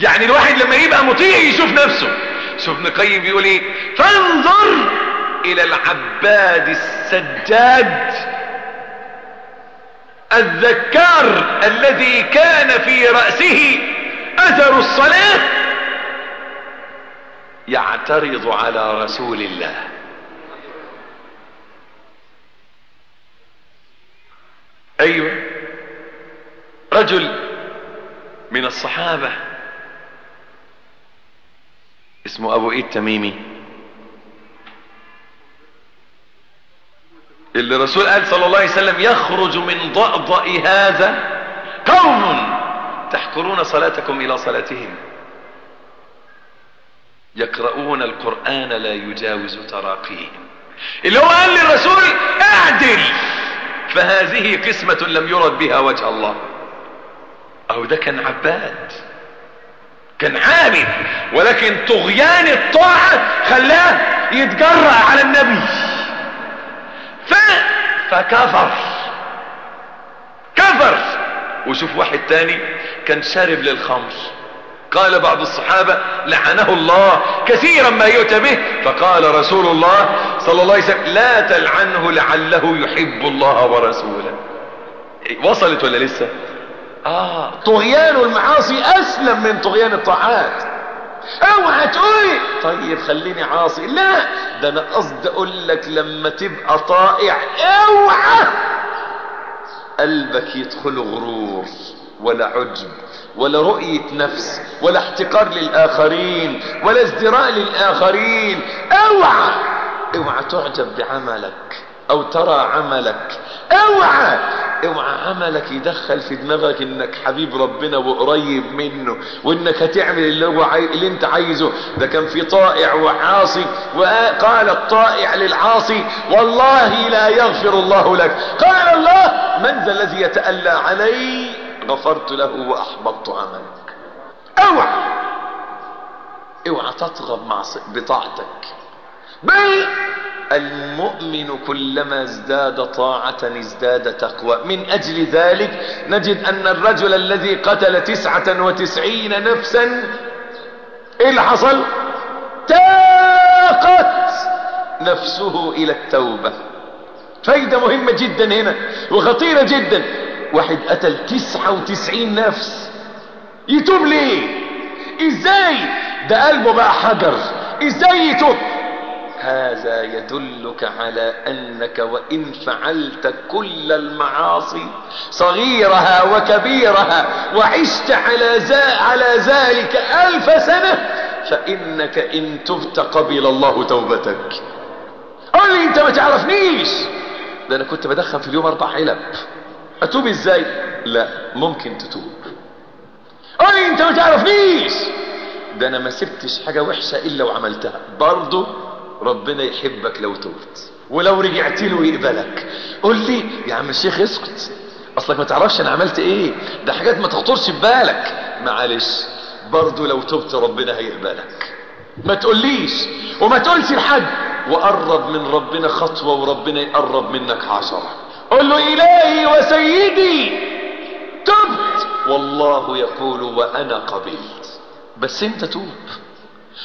يعني الواحد لما يبقى مطيع يشوف نفسه. شوف ابن القيم بيقول إيه؟ فانظر إلى العباد السجاد الذكار الذي كان في رأسه أثر الصلاة يعترض على رسول الله. أيوه. رجل من الصحابة. اسمه أبو إيد تميمي. اللي الرسول قال صلى الله عليه وسلم يخرج من ضأضأ هذا قوم. تحقرون صلاتكم إلى صلاتهم. يقرؤون القرآن لا يجاوز تراقيهم. اللي هو قال للرسول اعدل. فهذه قسمة لم يرد بها وجه الله. أو ده كان عباد. كان عابد. ولكن طغيان الطاعة خلاه يتجرأ على النبي. فكفر. كفر. وشوف واحد تاني كان شارب للخمر قال بعض الصحابة لعنه الله كثيرا ما يؤتى به. فقال رسول الله صلى الله عليه وسلم لا تلعنه لعله يحب الله ورسوله. وصلت ولا لسه؟ آه. طغيان المعاصي أسلم من طغيان الطاعات. أوعى تقولي طيب خليني عاصي. لا ده أنا قصدي أقول لك لما تبقى طائع أوعى. قلبك يدخل غرور ولا عجب ولا رؤية نفس ولا احتقار للآخرين ولا ازدراء للآخرين. أوعى. أوعى تعجب بعملك أو ترى عملك. أوعى. اوعى عملك يدخل في دماغك انك حبيب ربنا وقريب منه وانك هتعمل اللي هو عاي... اللي انت عايزه. ده كان في طائع وعاصي وقال الطائع للعاصي والله لا يغفر الله لك. قال الله من ذا الذي يتألى علي؟ غفرت له وأحبطت عملك. اوعى اوعى تطغى بطاعتك. بل المؤمن كلما ازداد طاعة ازداد تقوى. من أجل ذلك نجد أن الرجل الذي قتل تسعة وتسعين نفسا إيه اللي حصل؟ تاقت نفسه إلى التوبة. فايدة مهمة جدا هنا وخطيرة جدا. واحد قتل تسعة وتسعين نفس. يتوب ليه؟ إزاي؟ ده قلبه بقى حجر. إزاي يتوب؟ هذا يدلك على أنك وإن فعلت كل المعاصي صغيرها وكبيرها وعشت على, على ذلك ألف سنة فإنك إن تبت قبل الله توبتك. قول لي أنت ما تعرفنيش. ده أنا كنت بدخن في اليوم أربع علب. أتوب إزاي؟ لا ممكن تتوب. قول لي أنت ما تعرفنيش. ده أنا ما سبتش حاجة وحشة إلا وعملتها. برضه ربنا يحبك لو تبت ولو رجعت له يقبلك. قول لي يا عم الشيخ اسكت. أصلك ما تعرفش أنا عملت إيه؟ ده حاجات ما تخطرش في بالك. معلش برضه لو تبت ربنا هيقبلك. ما تقوليش وما تقولش لحد. وقرب من ربنا خطوة وربنا يقرب منك عشرة. قل له إلهي وسيدي تبت. والله يقول وأنا قبلت. بس أنت توب.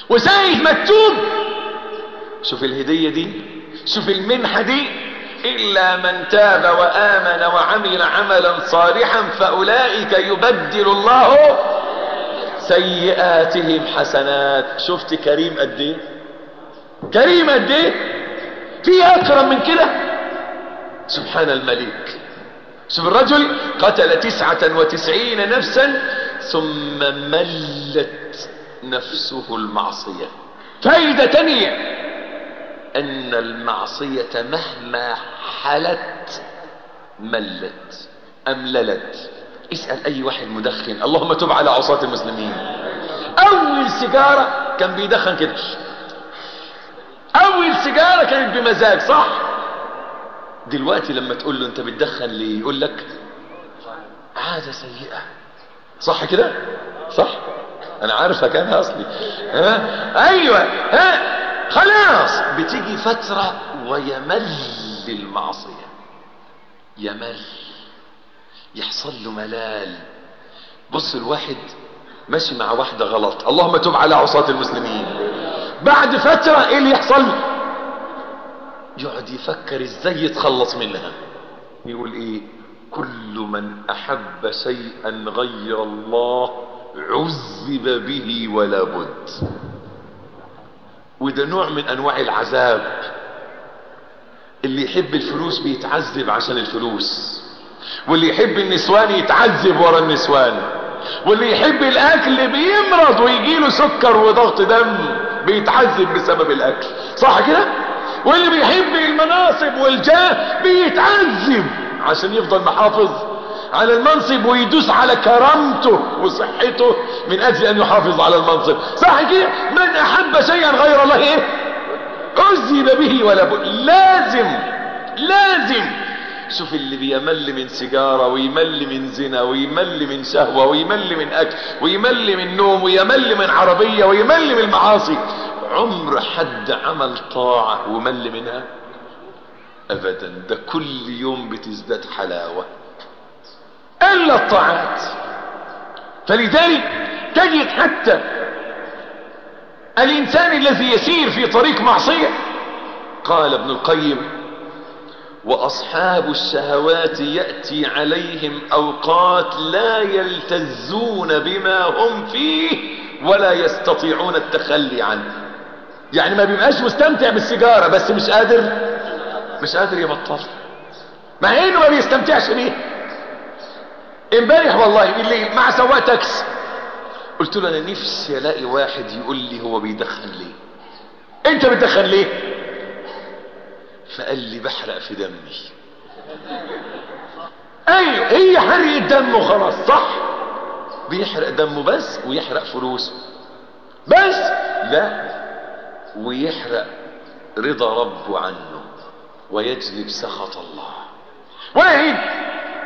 وزي ما تتوب. شوف الهدية دي شوف المنحة دي إلا من تاب وآمن وعمل عملا صالحا فأولئك يبدل الله سيئاتهم حسنات. شفت كريم قد إيه؟ كريم قد إيه؟ في أكرم من كده؟ سبحان الملك. شوف الرجل قتل تسعة وتسعين نفسا ثم ملت نفسه المعصية. فايدة تانية أن المعصية مهما حلت ملت امللت اسأل أي واحد مدخن. اللهم تب على عصاة المسلمين. أول سيجارة كان بيدخن كده. أول سيجارة كانت بمزاج صح؟ دلوقتي لما تقول له أنت بتدخن ليه؟ يقول لك عادة سيئة. صح كده؟ صح؟ أنا عارفها كان أصلي. ها؟ أيوه. ها؟ خلاص. بتيجي فترة ويمل المعصية. يمل. يحصل له ملال. بص الواحد ماشي مع واحدة غلط. اللهم تب على عصاة المسلمين. بعد فترة إيه اللي يحصل؟ يقعد يفكر إزاي يتخلص منها. يقول إيه؟ كل من أحب شيئا غير الله عذب به ولا بد. وده نوع من أنواع العذاب. اللي يحب الفلوس بيتعذب عشان الفلوس. واللي يحب النسوان يتعذب ورا النسوان. واللي يحب الأكل بيمرض ويجيله سكر وضغط دم بيتعذب بسبب الأكل. صح كده؟ واللي بيحب المناصب والجاه بيتعذب عشان يفضل محافظ. على المنصب ويدوس على كرامته وصحته من أجل أن يحافظ على المنصب. صح كده من أحب شيئا غير الله إيه؟ عذب به ولا بد لازم لازم. شوف اللي بيمل من سيجارة ويمل من زنا ويمل من شهوة ويمل من أكل ويمل من نوم ويمل من عربية ويمل من المعاصي. عمر حد عمل طاعة ومل منها؟ ابدا. ده كل يوم بتزداد حلاوة. إلا الطاعات. فلذلك تجد حتى الإنسان الذي يسير في طريق معصية قال ابن القيم وأصحاب الشهوات يأتي عليهم أوقات لا يلتزون بما هم فيه ولا يستطيعون التخلي عنه. يعني ما بيبقاش مستمتع بالسيجارة بس مش قادر مش قادر يبطل. مع إنه ما بيستمتعش بيه. امبارح والله بالليل مع سواق تاكسي. قلت له أنا نفسي ألاقي واحد يقول لي هو بيدخن ليه. أنت بتدخن ليه؟ فقال لي بحرق في دمي. أيوه هي حرق الدم وخلاص صح؟ بيحرق دمه بس ويحرق فلوسه. بس؟ لا ويحرق رضا ربه عنه ويجلب سخط الله. واحد!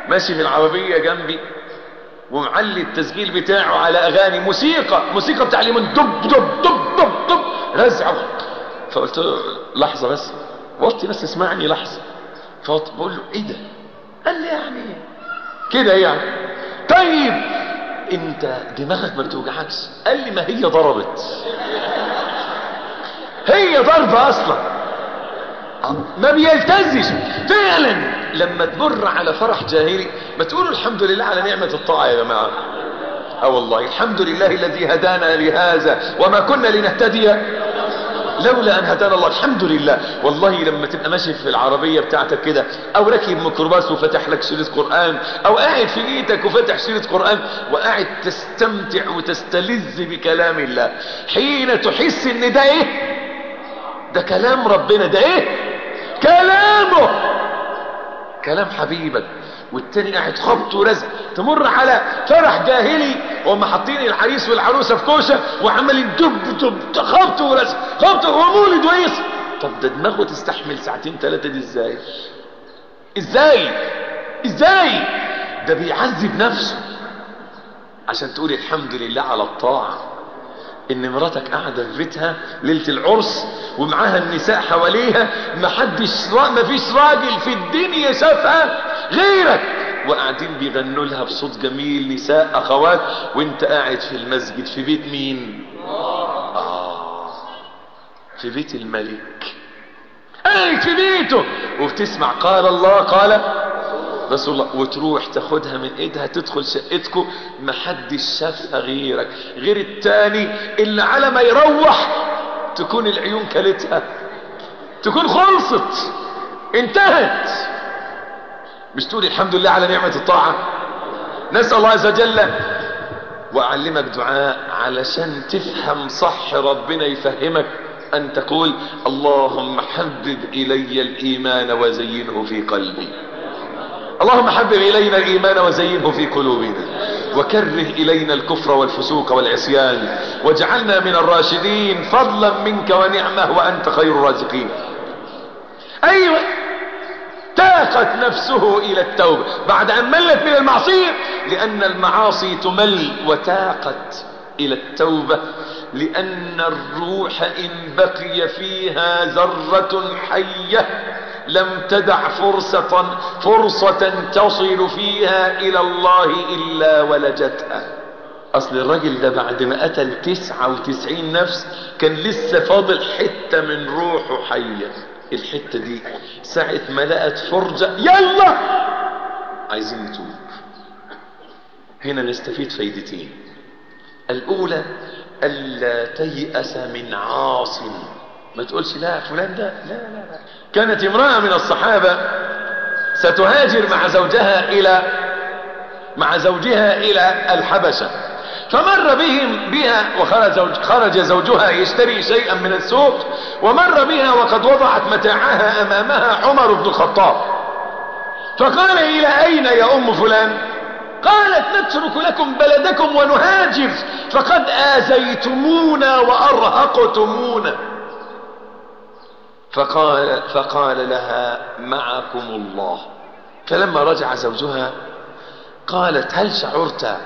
ماشي في العربية جنبي ومعلي التسجيل بتاعه على أغاني موسيقى موسيقى بتاع اليمن دب دب دب دب دب رزعه فقلت له لحظة بس وطي بس اسمعني لحظة. فقلت بقول له إيه ده؟ قال لي يعني كده يعني. طيب أنت دماغك ما بتوجعكش؟ قال لي ما هي ضربت. هي ضربة أصلا. ما بيلتزش. فعلا لما تمر على فرح جاهلي ما تقولوا الحمد لله على نعمة الطاعة يا جماعة. آه والله الحمد لله الذي هدانا لهذا وما كنا لنهتدي. لولا أن هدانا الله. الحمد لله. والله لما تبقى ماشي في العربية بتاعتك كده أو راكب ميكروباص وفتح لك شريط قرآن أو قاعد في بيتك وفتح شريط قرآن وقاعد تستمتع وتستلذ بكلام الله. حين تحس إن ده إيه؟ ده كلام ربنا. ده إيه؟ كلامه. كلام حبيبك. والتاني قاعد خبط ورزق. تمر على فرح جاهلي. وهم حاطين العريس والعروسة في كوشة وعمالين دب دب خبط ورزق. خبط ومولد ويس. طب ده دماغه تستحمل ساعتين ثلاثة دي إزاي؟ إزاي؟ إزاي؟ ده بيعذب نفسه. عشان تقول الحمد لله على الطاعة. إن مراتك قاعدة في بيتها ليلة العرس ومعاها النساء حواليها محدش. مفيش راجل في الدنيا شافها غيرك. وقاعدين بيغنوا لها بصوت جميل نساء أخوات. وأنت قاعد في المسجد في بيت مين؟ آه في بيت الملك. قاعد في بيته. وبتسمع قال الله قال رسول الله وتروح تاخدها من إيدها تدخل شقتكم محدش شافها غيرك. غير التاني اللي على ما يروح تكون العيون كلتها تكون خلصت انتهت. مش تقول الحمد لله على نعمة الطاعة. نسأل الله عز وجل وأعلمك دعاء علشان تفهم صح ربنا يفهمك أن تقول اللهم حبب إلي الإيمان وزينه في قلبي. اللهم حبب إلينا الإيمان وزينه في قلوبنا. وكره إلينا الكفر والفسوق والعصيان. واجعلنا من الراشدين. فضلا منك ونعمة وأنت خير الرازقين. أيوة. تاقت نفسه إلى التوبة. بعد أن ملت من المعصية. لأن المعاصي تمل. وتاقت إلى التوبة. لأن الروح إن بقي فيها ذرة حية. لم تدع فرصة فرصة تصل فيها إلى الله إلا ولجتها. أصل الراجل ده بعد ما قتل تسعة وتسعين نفس كان لسه فاضل حتة من روحه حية. الحتة دي ساعة ما لقت فرجة يلا! عايزين نتوب. هنا نستفيد فايدتين. الأولى الا تيأس من عاصٍ ما تقولش لا فلان ده لا لا لا. كانت امرأة من الصحابة ستهاجر مع زوجها إلى مع زوجها إلى الحبشة. فمر بهم بها وخرج زوج خرج زوجها يشتري شيئا من السوق ومر بها وقد وضعت متاعها أمامها عمر بن الخطاب. فقال إلى أين يا أم فلان؟ قالت نترك لكم بلدكم ونهاجر فقد آذيتمونا وأرهقتمونا. فقال, فقال لها معكم الله. فلما رجع زوجها قالت هل شعرت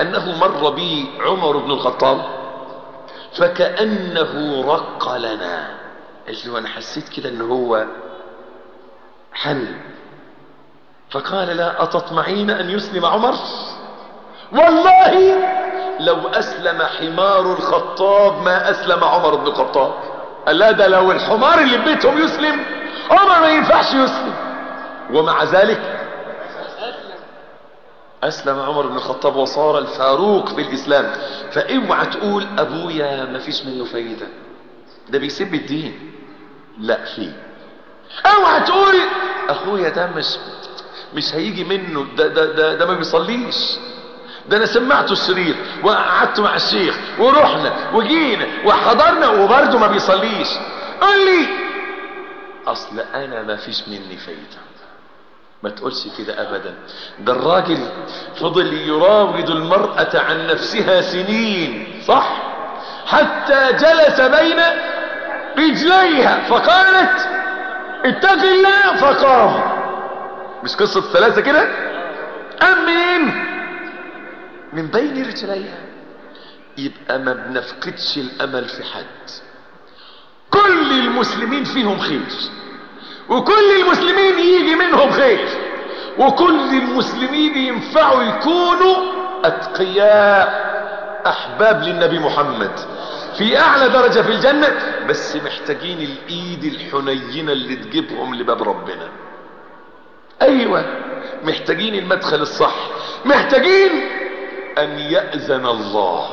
أنه مر بي عمر بن الخطاب؟ فكأنه رق لنا قلت له أنا حسيت كده أنه هو حل. فقال لا أتطمعين أن يسلم عمر؟ والله لو أسلم حمار الخطاب ما أسلم عمر بن الخطاب. قال لا ده لو الحمار اللي في بيتهم يسلم عمر ما ينفعش يسلم. ومع ذلك أسلم عمر بن الخطاب وصار الفاروق في الإسلام. فاوعى تقول أبويا ما فيش منه فايدة. ده بيسب الدين. لا فيه. اوعى تقول أخويا ده مش مش هيجي منه ده ده ده, ده ما بيصليش. ده أنا سمعته السرير وقعدت مع الشيخ ورحنا وجينا وحضرنا وبرضه ما بيصليش. قال لي أصل أنا ما فيش مني فايده ما تقولش كده ابدا. ده الراجل فضل يراود المرأة عن نفسها سنين صح؟ حتى جلس بين رجليها فقالت اتق الله فقام. مش قصة ثلاثة كده؟ أم مين من بين رجليها. يبقى ما بنفقدش الأمل في حد. كل المسلمين فيهم خير. وكل المسلمين يجي منهم خير. وكل المسلمين ينفعوا يكونوا أتقياء أحباب للنبي محمد. في أعلى درجة في الجنة بس محتاجين الإيد الحنينة اللي تجيبهم لباب ربنا. أيوة محتاجين المدخل الصح. محتاجين أن يأذن الله.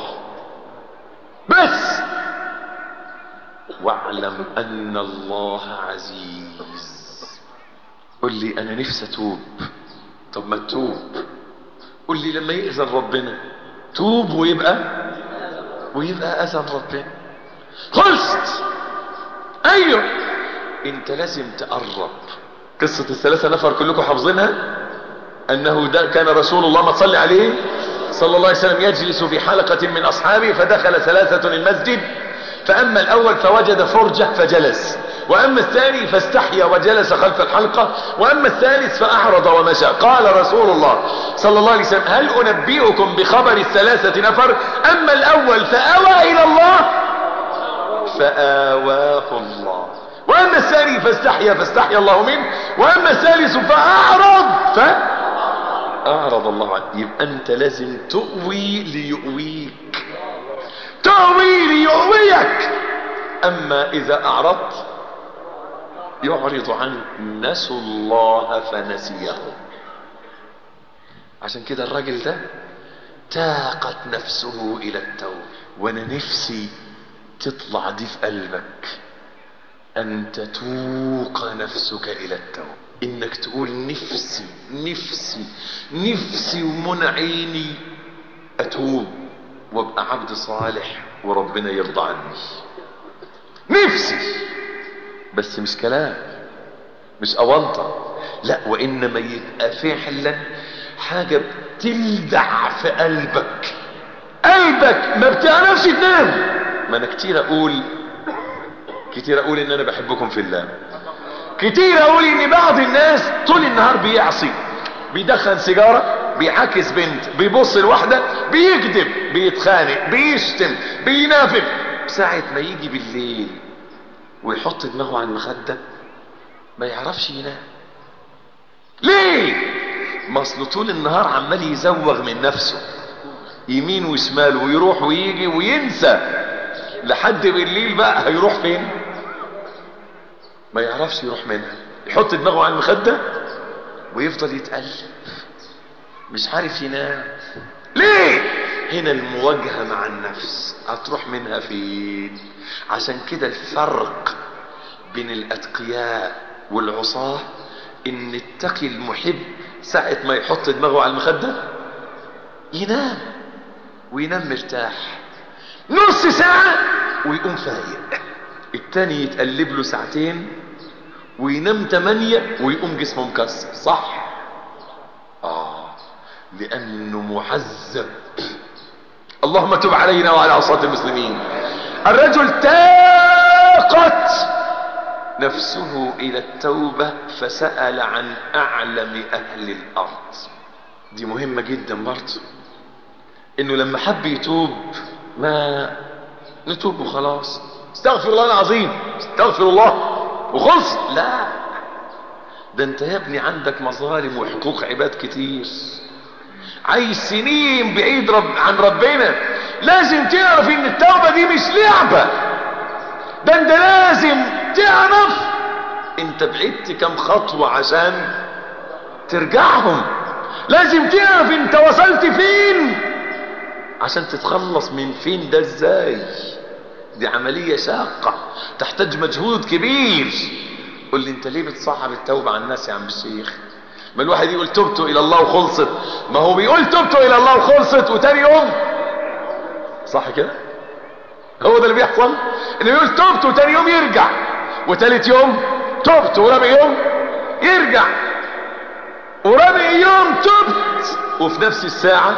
بس! واعلم أن الله عزيز. قل لي أنا نفسي أتوب. طب ما تتوب. قل لي لما يأذن ربنا. توب ويبقى؟ ويبقى أذن ربنا. خلصت! أيوه! أنت لازم تقرب. قصة الثلاثة نفر كلكم حافظينها؟ أنه ده كان رسول الله ما تصلي عليه؟ صلى الله عليه وسلم يجلس في حلقة من أصحابه فدخل ثلاثة المسجد فأما الأول فوجد فرجة فجلس وأما الثاني فاستحيا وجلس خلف الحلقة وأما الثالث فأعرض ومشى. قال رسول الله صلى الله عليه وسلم هل أنبئكم بخبر الثلاثة نفر؟ أما الأول فأوى إلى الله. فآواه الله. وأما الثاني فاستحيا فاستحيا الله منه وأما الثالث فأعرض فأعرض الله عنه. يبقى أنت لازم تؤوي ليؤويك. تؤوي ليؤويك. أما إذا أعرضت يعرض عنك نسوا الله فنسيهم عشان كده الراجل ده تاقت نفسه إلى التوبة وأنا نفسي تطلع دي في قلبك. أن تتوق نفسك إلى التوبة إنك تقول نفسي نفسي نفسي ومن عيني أتوب وأبقى عبد صالح وربنا يرضى عني. نفسي. بس مش كلام مش أونطة لا وإنما يبقى فعلا حاجة بتلدع في قلبك. قلبك ما بتعرفش تنام. ما أنا كتير أقول كتير أقول إن أنا بحبكم في الله. كتير أقول إن بعض الناس طول النهار بيعصي بيدخن سيجارة بيعاكس بنت بيبص لواحدة بيكذب بيتخانق بيشتم بينافق ساعة ما يجي بالليل ويحط دماغه على المخدة ما يعرفش ينام. ليه؟ ما اصله طول النهار عمال يزوغ من نفسه يمين وشمال ويروح ويجي وينسى. لحد بالليل بقى هيروح فين؟ ما يعرفش يروح منها. يحط دماغه على المخدة ويفضل يتقلب. مش عارف ينام. ليه؟ هنا المواجهة مع النفس. هتروح منها فين؟ عشان كده الفرق بين الأتقياء والعصاة إن التقي المحب ساعة ما يحط دماغه على المخدة ينام. وينام مرتاح. نص ساعة ويقوم فايق. التاني يتقلب له ساعتين وينام تمانية ويقوم جسمه مكسر صح؟ آه لأنه معذب. اللهم تب علينا وعلى عصاة المسلمين. الرجل تاقت نفسه إلى التوبة فسأل عن أعلم أهل الأرض. دي مهمة جدا برضه. إنه لما حب يتوب ما نتوب وخلاص. استغفر الله العظيم. استغفر الله. وخلص لا. ده انت يا ابني عندك مظالم وحقوق عباد كتير. عايز سنين بعيد رب عن ربنا. لازم تعرف إن التوبة دي مش لعبة. ده انت لازم تعرف. انت بعدت كم خطوة عشان ترجعهم. لازم تعرف انت وصلت فين. عشان تتخلص من فين ده إزاي. دي عملية شاقة تحتاج مجهود كبير. قل لي أنت ليه بتصعب التوبة على الناس يا عم الشيخ؟ ما الواحد يقول تبت إلى الله وخلصت. ما هو بيقول تبت إلى الله وخلصت وتاني يوم. صح كده؟ هو ده اللي بيحصل؟ انه يقول تبت وتاني يوم يرجع وتالت يوم تبت ورابع يوم يرجع. ورابع يوم تبت وفي نفس الساعة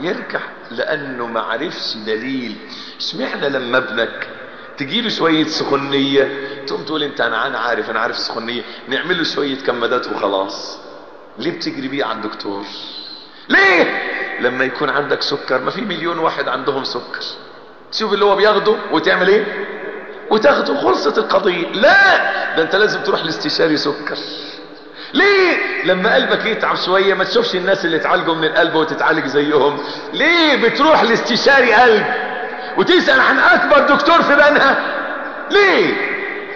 يرجع لأنه ما عرفش دليل. اشمعنى لما ابنك تجيله شوية سخونية تقوم تقول انت أنا أنا عارف أنا عارف سخونية نعمل له شوية كمادات وخلاص. ليه بتجري بيه على الدكتور ليه؟ لما يكون عندك سكر ما في مليون واحد عندهم سكر. تشوف اللي هو بياخده وتعمل إيه؟ وتاخده خلصت القضية. لا! ده انت لازم تروح لاستشاري سكر. ليه؟ لما قلبك يتعب شوية ما تشوفش الناس اللي اتعالجوا من القلب وتتعالج زيهم. ليه بتروح لاستشاري قلب؟ وتسأل عن أكبر دكتور في بنها. ليه؟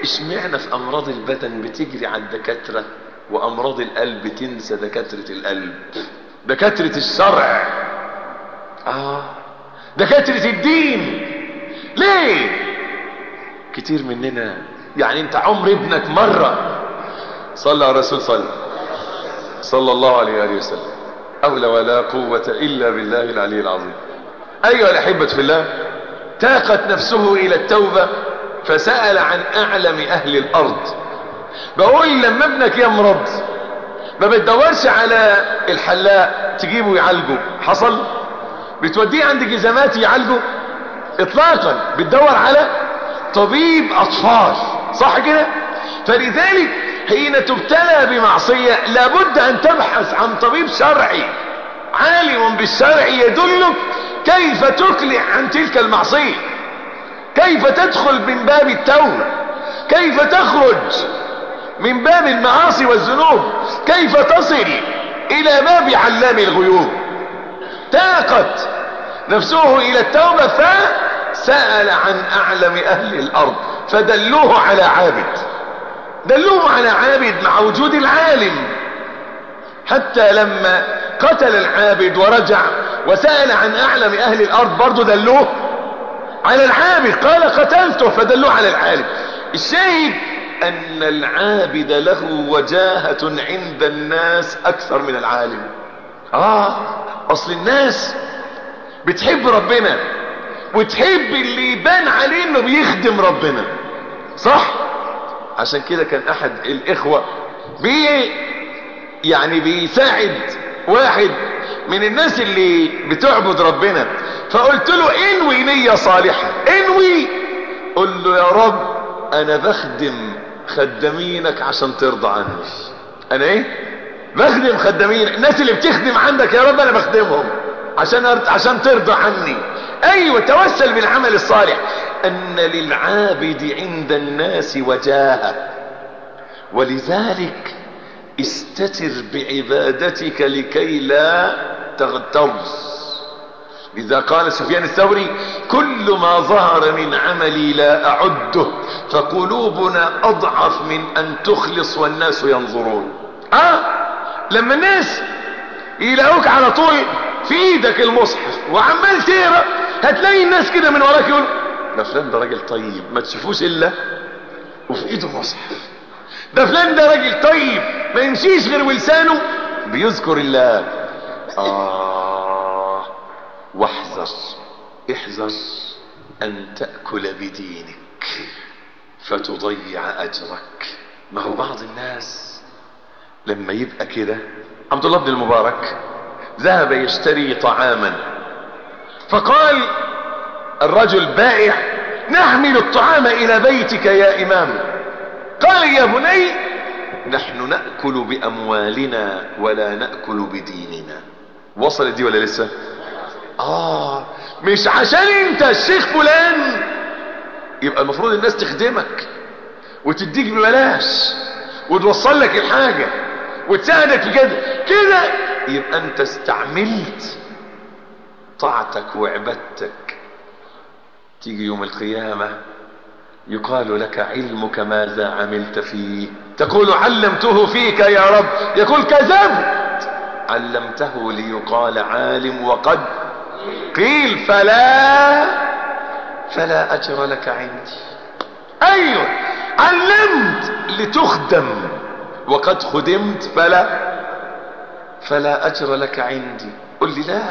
اشمعنى في أمراض البدن بتجري على الدكاترة وأمراض القلب تنسى دكاترة القلب؟ دكاترة الشرع. آه. دكاترة الدين. ليه؟ كتير مننا يعني انت عمر ابنك مرة. صلى على الرسول صلى. صلى الله عليه وآله وسلم. أولى ولا قوة إلا بالله العلي العظيم. أيها الأحبة في الله تاقت نفسه إلى التوبة فسأل عن أعلم أهل الأرض. بقول لما ابنك يمرض ما بتدورش على الحلاق تجيبه يعالجه. حصل؟ بتوديه عند جزامات يعالجه؟ اطلاقا. بتدور على طبيب أطفال. صح كده؟ فلذلك حين تبتلى بمعصية لابد أن تبحث عن طبيب شرعي. عالم بالشرع يدلك كيف تقلع عن تلك المعصية. كيف تدخل من باب التوبة. كيف تخرج من باب المعاصي والذنوب. كيف تصل إلى باب علام الغيوب. تاقت نفسه إلى التوبة فسأل عن أعلم أهل الأرض فدلوه على عابد. دلوه على عابد مع وجود العالم. حتى لما قتل العابد ورجع وسأل عن أعلم أهل الأرض برضو دلوه على العابد قال قتلته فدلوه على العالم. الشاهد أن العابد له وجاهة عند الناس أكثر من العالم. آه أصل الناس بتحب ربنا وتحب اللي يبان عليه إنه بيخدم ربنا. صح؟ عشان كده كان أحد الإخوة بي يعني بيساعد واحد من الناس اللي بتعبد ربنا. فقلت له إنوي نية صالحة. إنوي. قل له يا رب أنا بخدم خدامينك عشان ترضى عني. أنا إيه؟ بخدم خدامين. الناس اللي بتخدم عندك يا رب أنا بخدمهم عشان. عشان ترضى عني. أيوه توسل بالعمل الصالح. أن للعابد عند الناس وجاهة. ولذلك استتر بعبادتك لكي لا تغتر. إذا قال سفيان الثوري كل ما ظهر من عملي لا أعده فقلوبنا أضعف من أن تخلص والناس ينظرون. آه لما الناس يلاقوك على طول في إيدك المصحف وعمال تقرأ هتلاقي الناس كده من وراك يقول ده فلان ده راجل طيب ما تشوفوش إلا وفي إيده مصحف ده فلان ده راجل طيب ما يمشيش غير ولسانه. بيذكر الله. آه واحذر احذر أن تأكل بدينك فتضيع أجرك. ما هو بعض الناس لما يبقى كده عبد الله بن المبارك ذهب يشتري طعاما. فقال الرجل بائع نحمل الطعام إلى بيتك يا إمام. قال يا بني نحن نأكل بأموالنا ولا نأكل بديننا. وصلت دي ولا لسه؟ آه مش عشان أنت الشيخ فلان. يبقى المفروض الناس تخدمك وتديك ببلاش وتوصل لك الحاجة وتساعدك في كده كده يبقى أنت استعملت طاعتك وعبادتك. تيجي يوم القيامة يقال لك علمك ماذا عملت فيه. تقول علمته فيك يا رب. يقول كذبت. علمته ليقال عالم وقد قيل فلا فلا أجر لك عندي. أيوه. علمت لتخدم وقد خدمت فلا فلا أجر لك عندي. قل لي لا.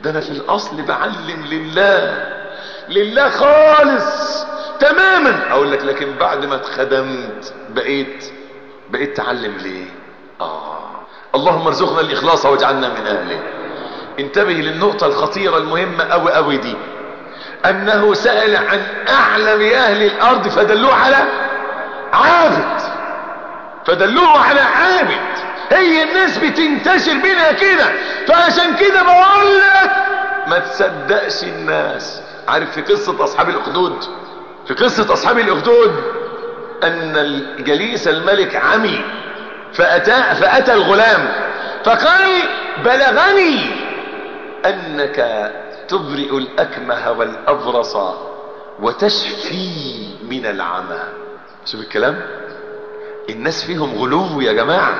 ده أنا في الأصل بعلم لله. لله خالص. تماما. أقول لك لكن بعد ما اتخدمت بقيت بقيت تعلم ليه؟ آه. اللهم ارزقنا الإخلاص واجعلنا من أهله. انتبه للنقطة الخطيرة المهمة أوي أوي دي. أنه سأل عن أعلم أهل الأرض فدلوه على عابد. فدلوه على عابد. هي الناس بتنتشر منها كده. فعشان كده بقول لك ما تصدقش الناس. عارف في قصة أصحاب الأخدود؟ في قصة أصحاب الأخدود أن جليس الملك عمي فأتى, فأتى الغلام فقال بلغني أنك تبرئ الأكمه والأبرص وتشفي من العمى. شوف الكلام. الناس فيهم غلو يا جماعة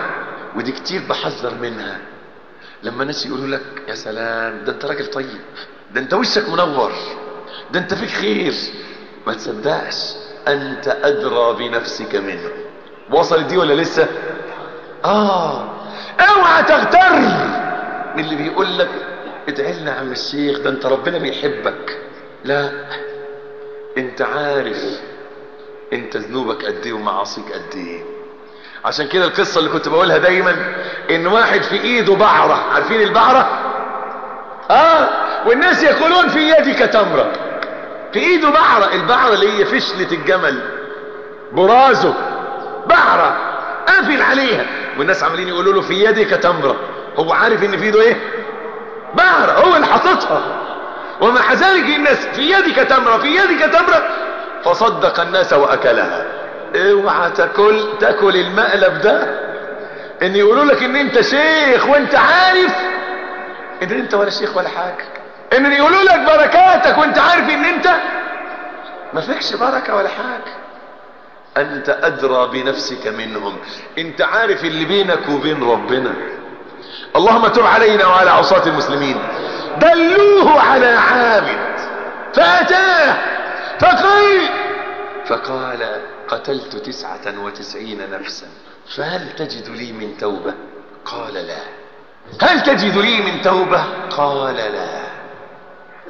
ودي كتير بحذر منها. لما الناس يقولوا لك يا سلام ده أنت راجل طيب ده أنت وشك منور ده أنت فيك خير ما تصدقش أنت أدرى بنفسك منه. وصلت دي ولا لسه؟ آه. أوعى تغتر. من اللي بيقول لك ادعي لنا عم الشيخ ده أنت ربنا بيحبك. لا. أنت عارف أنت ذنوبك قد إيه ومعاصيك قد إيه. عشان كده القصة اللي كنت بقولها دايما إن واحد في إيده بعرة. عارفين البعرة؟ آه. والناس يقولون في يدك تمرة. في إيده بعرة البعرة اللي هي فشلة الجمل. برازه. بعرة قافل عليها. والناس عمالين يقولوا له في يدك تمرة. هو عارف إن في إيده إيه؟ بعرة هو اللي حاططها. ومع ذلك الناس في يدك تمرة في يدك تمرة. فصدق الناس وأكلها. اوعى تاكل تاكل المقلب ده. إن يقولوا لك إن أنت شيخ وأنت عارف. إن أنت ولا شيخ ولا حاجة إن يقولوا لك بركاتك وأنت عارف إن أنت ما فيكش بركة ولا حاجة. أنت أدرى بنفسك منهم. أنت عارف اللي بينك وبين ربنا. اللهم تب علينا وعلى عصاة المسلمين. دلوه على عابد. فأتاه. فقال فقال قتلت تسعة وتسعين نفسا. فهل تجد لي من توبة؟ قال لا. هل تجد لي من توبة؟ قال لا.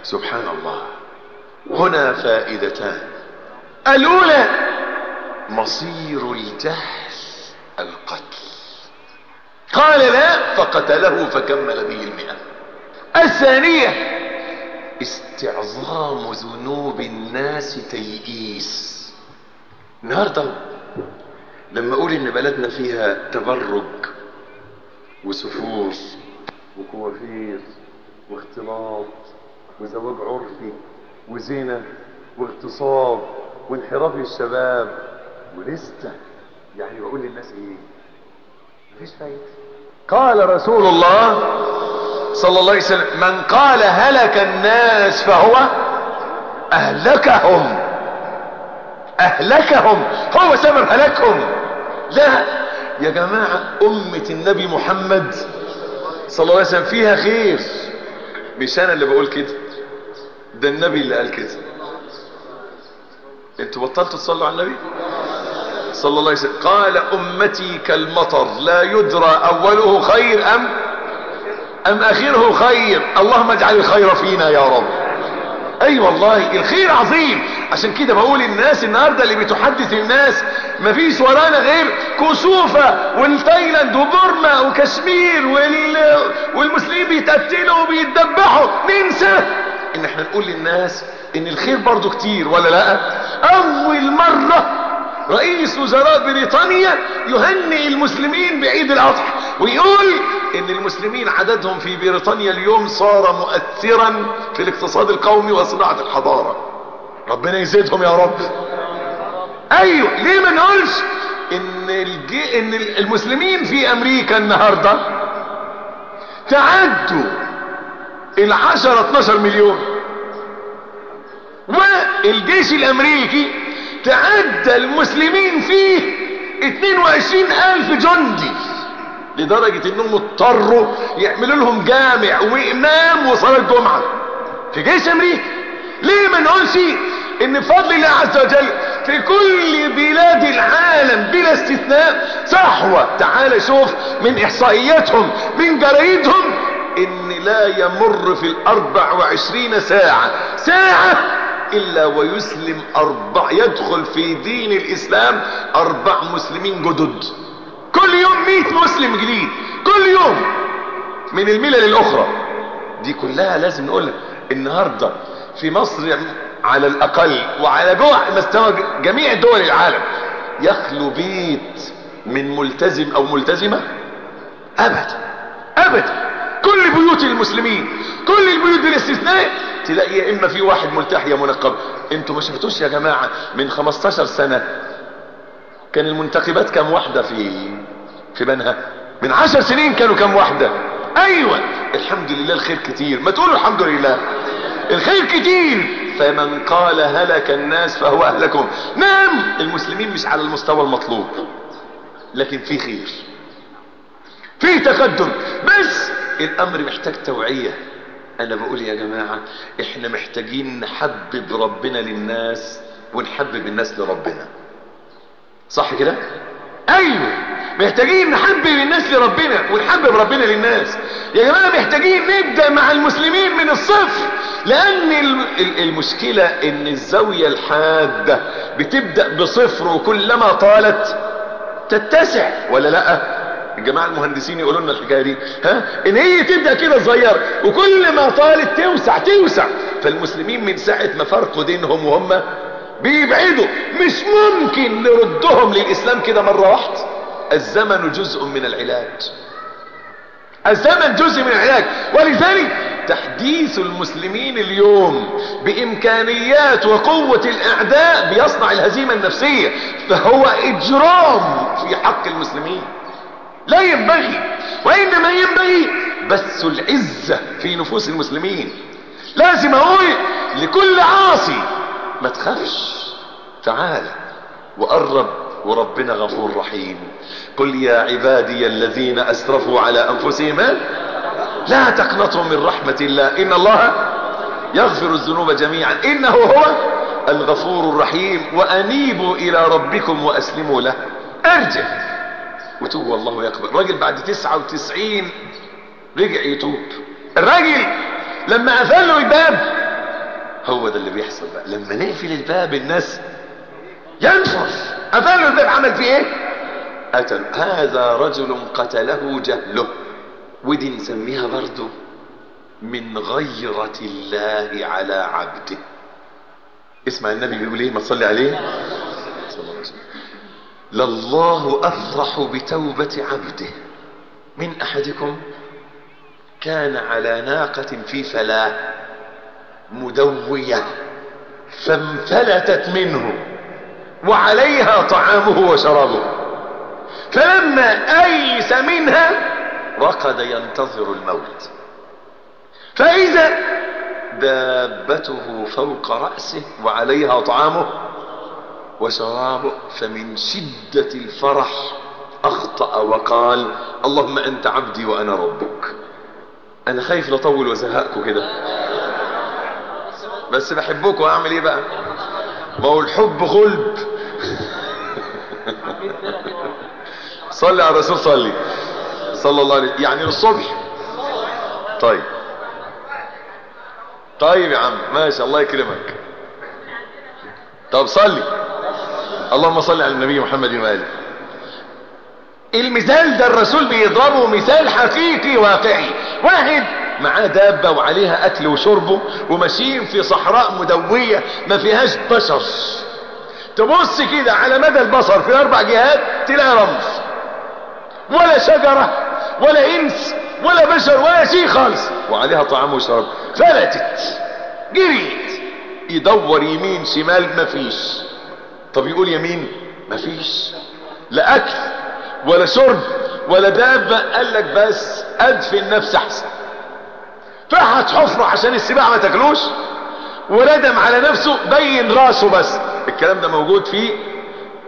سبحان الله هنا فائدتان. الأولى مصير الجهل القتل. قال لا فقتله فكمل به المئة. الثانية استعظام ذنوب الناس تيئيس. النهاردة لما أقول إن بلدنا فيها تبرج وسفور وكوافير واختلاط وزواج عرفي وزنا واغتصاب وانحراف الشباب ولسه يعني بقول للناس إيه؟ مفيش فايدة. قال رسول الله صلى الله عليه وسلم من قال هلك الناس فهو أهلكهم. أهلكهم. هو سبب هلاكهم لا. يا جماعة أمة النبي محمد صلى الله عليه وسلم فيها خير. مش أنا اللي بقول كده. ده النبي اللي قال كده. أنتوا بطلتوا تصلوا على النبي؟ صلى الله عليه وسلم. قال أمتي كالمطر لا يدرى أوله خير ام أم آخره خير. اللهم اجعل الخير فينا يا رب. أي أيوة والله الخير عظيم. عشان كده بقول الناس النهاردة اللي بتحدث الناس مفيش ورانا غير كسوفة والتايلاند وبورما وكشمير وال... والمسلمين بيتقتلوا وبيتدبحوا. ننسى. إن إحنا نقول للناس إن الخير برضو كتير ولا لأ؟ أول مرة رئيس وزراء بريطانيا يهنئ المسلمين بعيد الأضحى ويقول إن المسلمين عددهم في بريطانيا اليوم صار مؤثرا في الاقتصاد القومي وصناعة الحضارة. ربنا يزيدهم يا رب. أيوه ليه ما نقولش إن, الجي... إن المسلمين في أمريكا النهاردة تعدوا العشرة 12 مليون. والجيش الأمريكي تعدى المسلمين فيه 22 ألف جندي لدرجة إنهم اضطروا يعملوا لهم جامع وإمام وصلاة جمعة في جيش أمريكا ليه ما نقولش إن بفضل الله عز وجل في كل بلاد العالم بلا استثناء؟ صحوة تعال شوف من إحصائياتهم من جرايدهم إن لا يمر في الاربع وعشرين ساعة. ساعة إلا ويسلم أربع يدخل في دين الإسلام أربع مسلمين جدد. كل يوم مئة مسلم جديد. كل يوم. من الملل الأخرى. دي كلها لازم نقولها النهاردة في مصر على الأقل وعلى جوع مستوى جميع دول العالم يخلو بيت من ملتزم أو ملتزمة؟ ابدا. ابدا. كل بيوت المسلمين كل البيوت بالاستثناء تلاقي يا إما في واحد ملتحي يا منقب أنتوا ما شفتوش يا جماعة من 15 سنة؟ كان المنتخبات كم واحدة في في بنها؟ من عشر سنين كانوا كم واحدة؟ أيوه الحمد لله الخير كتير. ما تقولوا الحمد لله. الخير كتير. فمن قال هلك الناس فهو اهلكم نعم المسلمين مش على المستوى المطلوب لكن في خير في تقدم. بس الأمر محتاج توعية. أنا بقول يا جماعة إحنا محتاجين نحبب ربنا للناس ونحبب الناس لربنا. صح كده؟ أيوه محتاجين نحبب الناس لربنا ونحبب ربنا للناس. يا جماعة محتاجين نبدأ مع المسلمين من الصفر لأن المشكلة إن الزاوية الحادة بتبدأ بصفر وكلما طالت تتسع ولا لأ؟ الجماعة المهندسين يقولوا لنا الحكاية دي ها؟ إن هي تبدأ كده صغيرة وكل ما طالت توسع توسع. فالمسلمين من ساعة ما فرقوا دينهم وهم بيبعدوا. مش ممكن نردهم للإسلام كده مرة واحدة. الزمن جزء من العلاج. الزمن جزء من العلاج. ولذلك تحديث المسلمين اليوم بإمكانيات وقوة الأعداء بيصنع الهزيمة النفسية فهو إجرام في حق المسلمين. لا ينبغي وإنما ينبغي بث العزة في نفوس المسلمين. لازم أقول لكل عاصي ما تخافش تعال وقرب وربنا غفور رحيم. قل يا عبادي الذين أسرفوا على أنفسهم لا تقنطوا من رحمة الله. إن الله يغفر الذنوب جميعا. إنه هو الغفور الرحيم. وأنيبوا إلى ربكم وأسلموا له. أرجع. وتوب والله يقبل راجل بعد تسعة وتسعين رجع يتوب. الراجل لما قفل له الباب هو ده اللي بيحصل بقى. لما نقفل الباب الناس ينفر قفل له الباب عمل فيه إيه؟ قتل هذا رجل قتله جهله. ودي نسميها برضه من غيرة الله على عبده. اسمع النبي بيقول إيه؟ ما تصلي عليه صلى الله عليه وسلم لله أفرح بتوبة عبده. من أحدكم كان على ناقة في فلاة مدوية فانفلتت منه وعليها طعامه وشرابه. فلما أيس منها رقد ينتظر الموت. فإذا دابته فوق رأسه وعليها طعامه وشرابه فمن شدة الفرح أخطأ وقال اللهم أنت عبدي وأنا ربك. أنا خايف لطول وزهقكم كده. بس بحبكم اعمل إيه بقى؟ ما هو الحب غلب صلي على الرسول صلي. صلى الله عليه يعني الصبح طيب. طيب يا عم ماشي الله يكرمك. طب صلي. اللهم صل على النبي محمد وآله. المثال ده الرسول بيضربه مثال حقيقي واقعي. واحد معاه دابة وعليها أكل وشربه وماشيين في صحراء مدوية ما فيهاش بشر. تبص كده على مدى البصر في أربع جهات تلاقي رمز. ولا شجرة ولا إنس ولا بشر ولا شيء خالص. وعليها طعام وشراب فلتت. جريت. يدور يمين شمال مفيش طب يقول يمين؟ مفيش. لا أكل ولا شرب ولا دابة. قال لك بس ادفن نفسي أحسن. فحت حفرة عشان السباع ما تاكلوش. وردم على نفسه بين راسه بس. الكلام ده موجود في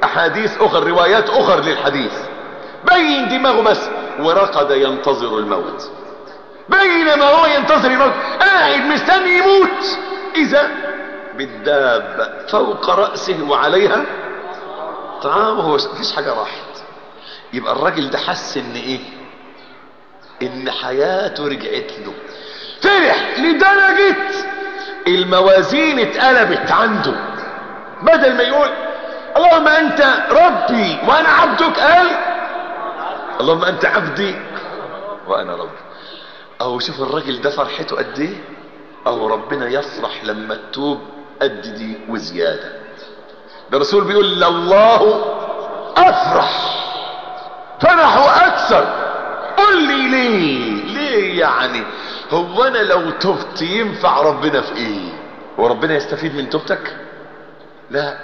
أحاديث أخر روايات أخر للحديث. بين دماغه بس. ورقد ينتظر الموت. بينما هو ينتظر الموت. قاعد مستني يموت. إذا بالدابة فوق رأسه وعليها طعامه مفيش حاجة راحت. يبقى الراجل ده حس إن إيه؟ إن حياته رجعت له. فرح! لدرجة الموازين اتقلبت عنده. بدل ما يقول اللهم أنت ربي وأنا عبدك قال اللهم أنت عبدي وأنا ربي. أو شوف الراجل ده فرحته قد إيه؟ أو ربنا يفرح لما تتوب قد دي وزيادة الرسول بيقول الله أفرح. فرحوا أكثر. قل لي ليه؟ ليه يعني؟ هو أنا لو تبت ينفع ربنا في إيه؟ وربنا يستفيد من توبتك لا.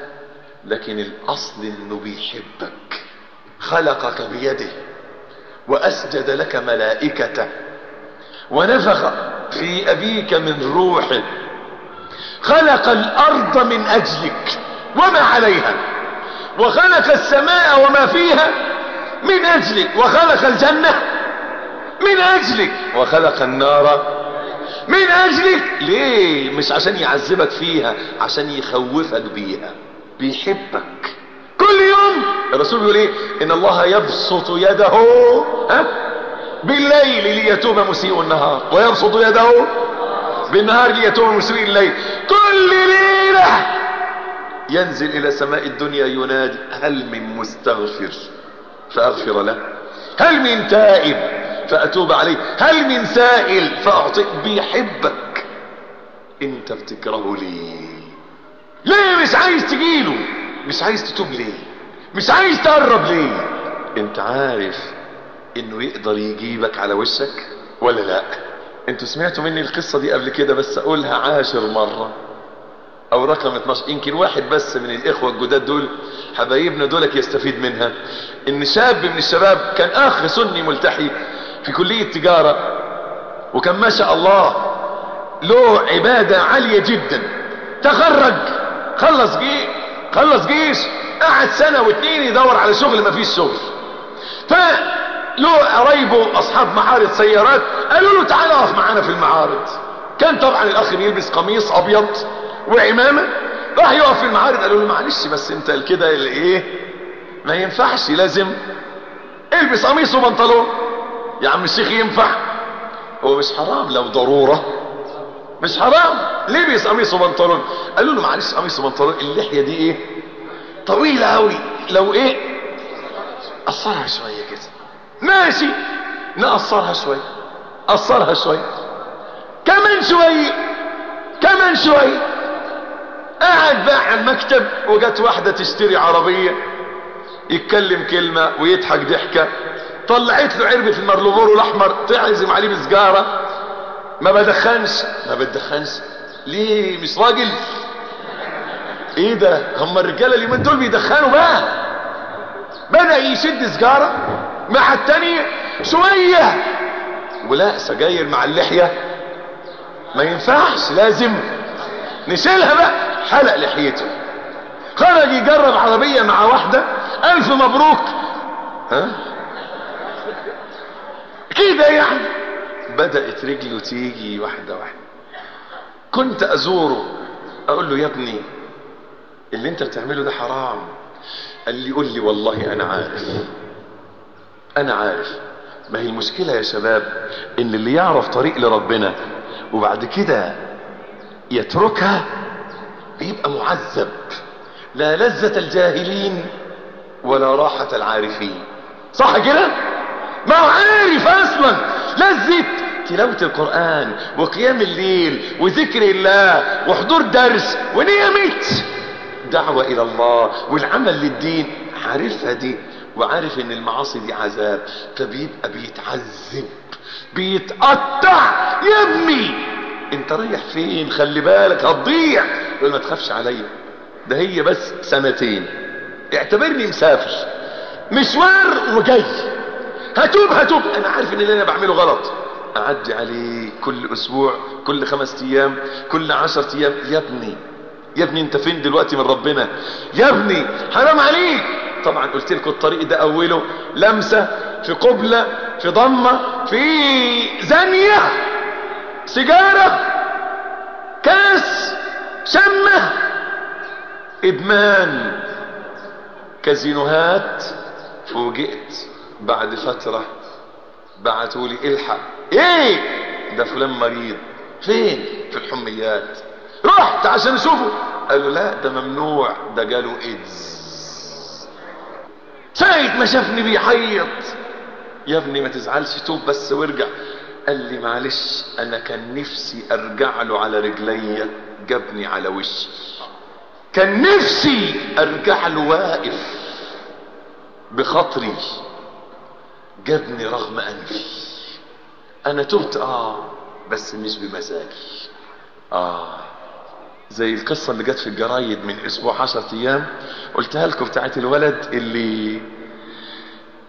لكن الأصل إنه بيحبك. خلقك بيده. وأسجد لك ملائكته. ونفخ في أبيك من روحه. خلق الأرض من أجلك وما عليها وخلق السماء وما فيها من أجلك وخلق الجنة من أجلك وخلق النار من أجلك. ليه؟ مش عشان يعذبك فيها عشان يخوفك بيها بيحبك. كل يوم الرسول بيقول إيه؟ إن الله يبسط يده ها؟ بالليل ليتوب مسيء النهار ويبسط يده بالنهار ليتوب مسيء الليل. كل ليلة. ينزل إلى سماء الدنيا ينادي هل من مستغفر؟ فأغفر له. هل من تائب؟ فأتوب عليه. هل من سائل؟ فاعطيه بيحبك انت بتكرهه ليه ليه مش عايز تجيله؟ مش عايز تتوب ليه؟ مش عايز تقرب ليه؟ أنت عارف إنه يقدر يجيبك على وشك ولا لأ؟ أنتوا سمعتوا مني القصة دي قبل كده بس أقولها عاشر مرة. أو رقم 12 يمكن واحد بس من الإخوة الجداد دول حبايبنا دولك يستفيد منها. إن شاب من الشباب كان اخ سني ملتحي في كلية تجارة وكان ما شاء الله له عبادة عالية جدا. تخرج خلص جيش خلص جيش قعد سنة واتنين يدور على شغل ما فيش شغل. فله قرايبه أصحاب معارض سيارات قالوا له تعالى اقف معانا في المعارض. كان طبعا الأخ بيلبس قميص أبيض وعمامة راح يقف في المعارض قالوا له معلش بس أنت كده إيه؟ ما ينفعش لازم البس قميص وبنطلون. يا عم الشيخ ينفع؟ هو مش حرام لو ضرورة. مش حرام. لبس قميص وبنطلون؟ قالوا له معلش قميص وبنطلون اللحية دي إيه؟ طويلة أوي. لو إيه؟ قصرها شوية. كده ماشي. نقصرها شوية قصرها شوية كمان شوية كمان شوية قاعد بقى على المكتب وجت واحدة تشتري عربية يتكلم كلمة ويضحك ضحكة. طلعت له علبة المرلبورو الاحمر تعزم عليه بسجارة. ما بدخنش. ما بتدخنش ليه؟ مش راجل. إيه ده؟ هم الرجالة اليومين دول بيدخنوا بقى. بدأ يشد سجارة. مع التانية شوية ولا سجاير مع اللحية. ما ينفعش لازم نشيلها بقى. حلق لحيته خرج يجرب عربية مع واحدة. ألف مبروك. ها؟ كده يعني. بدأت رجله تيجي واحدة واحدة. كنت أزوره. أقول له يا ابني اللي أنت بتعمله ده حرام. قال لي قول لي والله أنا عارف. أنا عارف. ما هي المشكلة يا شباب إن اللي يعرف طريق لربنا وبعد كده يتركها بيبقى معذب. لا لذة الجاهلين ولا راحة العارفين. صح كده؟ ما هو عارف أصلا. لذة تلاوة القرآن وقيام الليل وذكر الله وحضور درس ونيمة دعوة إلى الله والعمل للدين. عارفها دي وعارف إن المعاصي دي عذاب فبيبقى بيتعذب بيتقطع. يا ابني! أنت رايح فين؟ خلي بالك هتضيع. يقول ما تخافش عليا. ده هي بس سنتين. اعتبرني مسافر. مشوار وجاي. هتوب هتوب. أنا عارف إن اللي أنا بعمله غلط. أعدي عليه كل أسبوع كل خمس أيام كل عشر أيام. يا ابني يا ابني أنت فين دلوقتي من ربنا؟ يا ابني حرام عليك. طبعا قلت لكم الطريق ده أوله لمسة في قبلة في ضمة في زانية سيجارة كاس شمة إدمان. كازينوهات فوجئت بعد فترة بعتوا لي الحق إيه؟ ده فلان مريض. فين؟ في الحميات. رحت عشان أشوفه. قالوا لا ده ممنوع. ده جاله إيدز. ساعة ما شافني بيحيط يا ابني ما تزعلش توب بس وارجع. قال لي معلش أنا كان نفسي أرجع له على رجليا جابني على وشي. كان نفسي أرجع له واقف بخاطري. جابني رغم أنفي. أنا تبت آه بس مش بمزاجي. آه. زي القصة اللي جت في الجرايد من أسبوع عشرة أيام قلتها لكم بتاعت الولد اللي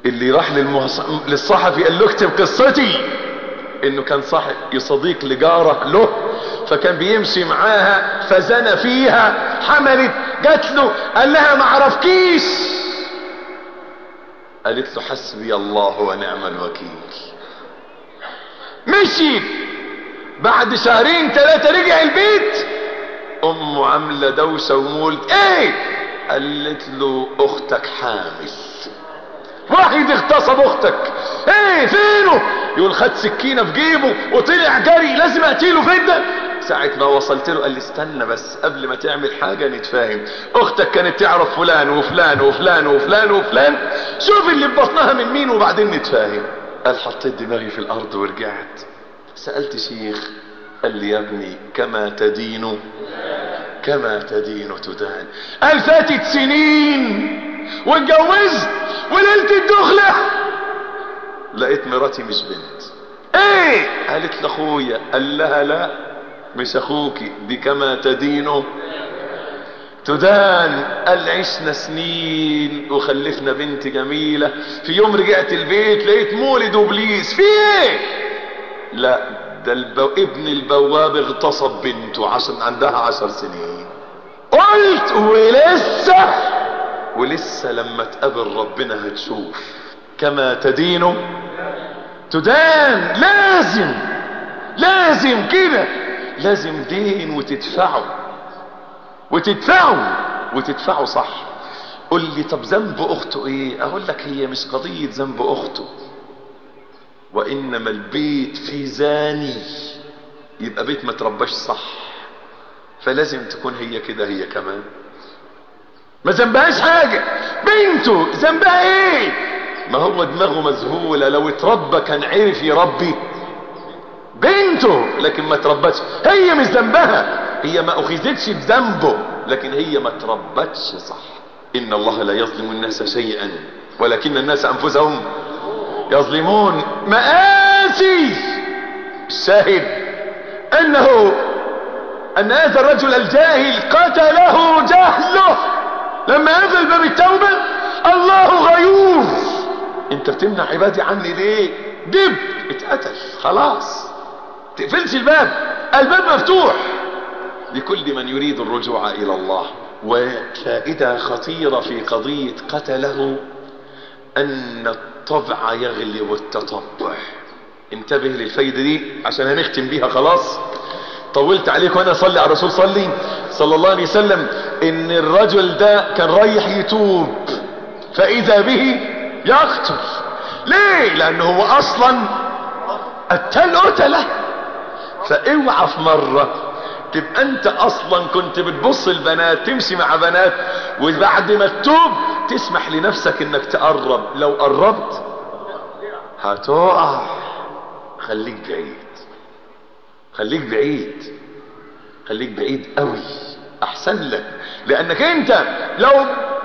اللي راح للمهص... للصحفي قال له اكتب قصتي! إنه كان صاحب صديق لجارة له فكان بيمشي معاها فزنى فيها حملت جات له قال لها ما عرفكيش! قالت له حسبي الله ونعم الوكيل. مشي بعد شهرين ثلاثة رجع البيت! امه عاملة دوشة ومولد إيه؟ قالت له أختك حامل. واحد اغتصب أختك. إيه؟ فينه؟ يقول خد سكينة في جيبه وطلع جري لازم أقتله فين ده؟ ساعة ما وصلت له قال لي استنى بس قبل ما تعمل حاجة نتفاهم. أختك كانت تعرف فلان وفلان وفلان وفلان وفلان. شوف اللي ببطنها من مين وبعدين نتفاهم. قال حطيت دماغي في الأرض ورجعت. سألت شيخ قال لي يا ابني كما تدين كما تدين تدان. قال فاتت سنين واتجوزت وليلة الدخلة؟ لقيت مراتي مش بنت. إيه؟ قالت لأخويا قال لها لا مش أخوكي دي كما تدين. تدان قال عشنا سنين وخلفنا بنت جميلة. في يوم رجعت البيت لقيت مولد وبليس في إيه؟ لا ده البو... ابن البواب اغتصب بنته عشان عندها عشر سنين. قلت ولسه؟ ولسه لما تقابل ربنا هتشوف. كما تدين تدان. لازم لازم كده. لازم دين وتدفعه. وتدفعه. وتدفعه صح. قل لي طب ذنب أخته إيه؟ أقول لك هي مش قضية ذنب أخته. وإنما البيت في زاني. يبقى بيت ما ترباش صح. فلازم تكون هي كده هي كمان. ما ذنبهاش حاجة. بنته ذنبها إيه؟ ما هو دماغه مذهولة. لو اتربى كان عرف يربي. بنته لكن ما تربتش. هي مش ذنبها. هي ما أخذتش بذنبه. لكن هي ما تربتش صح. إن الله لا يظلم الناس شيئا. ولكن الناس أنفسهم يظلمون مآسي الشاهد أنه أن هذا الرجل الجاهل قتله جهله. لما قفل باب التوبة الله غيور. أنت بتمنع عبادي عني ليه؟ دب اتقتل خلاص. تقفلش الباب الباب مفتوح. لكل من يريد الرجوع إلى الله. وفائدة خطيرة في قضية قتله أن الطبع يغلب التطبع انتبه للفايدة دي عشان هنختم بيها خلاص. طولت عليك وأنا صلي على الرسول صلي. صلى الله عليه وسلم. إن الرجل ده كان رايح يتوب. فإذا به يقتل ليه؟ لأنه هو أصلا قتل قتله فأوعى في مرة تبقى أنت أصلا كنت بتبص البنات تمشي مع بنات وبعد ما تتوب تسمح لنفسك إنك تقرب. لو قربت هتقع. خليك بعيد. خليك بعيد. خليك بعيد قوي. أحسن لك. لأنك أنت لو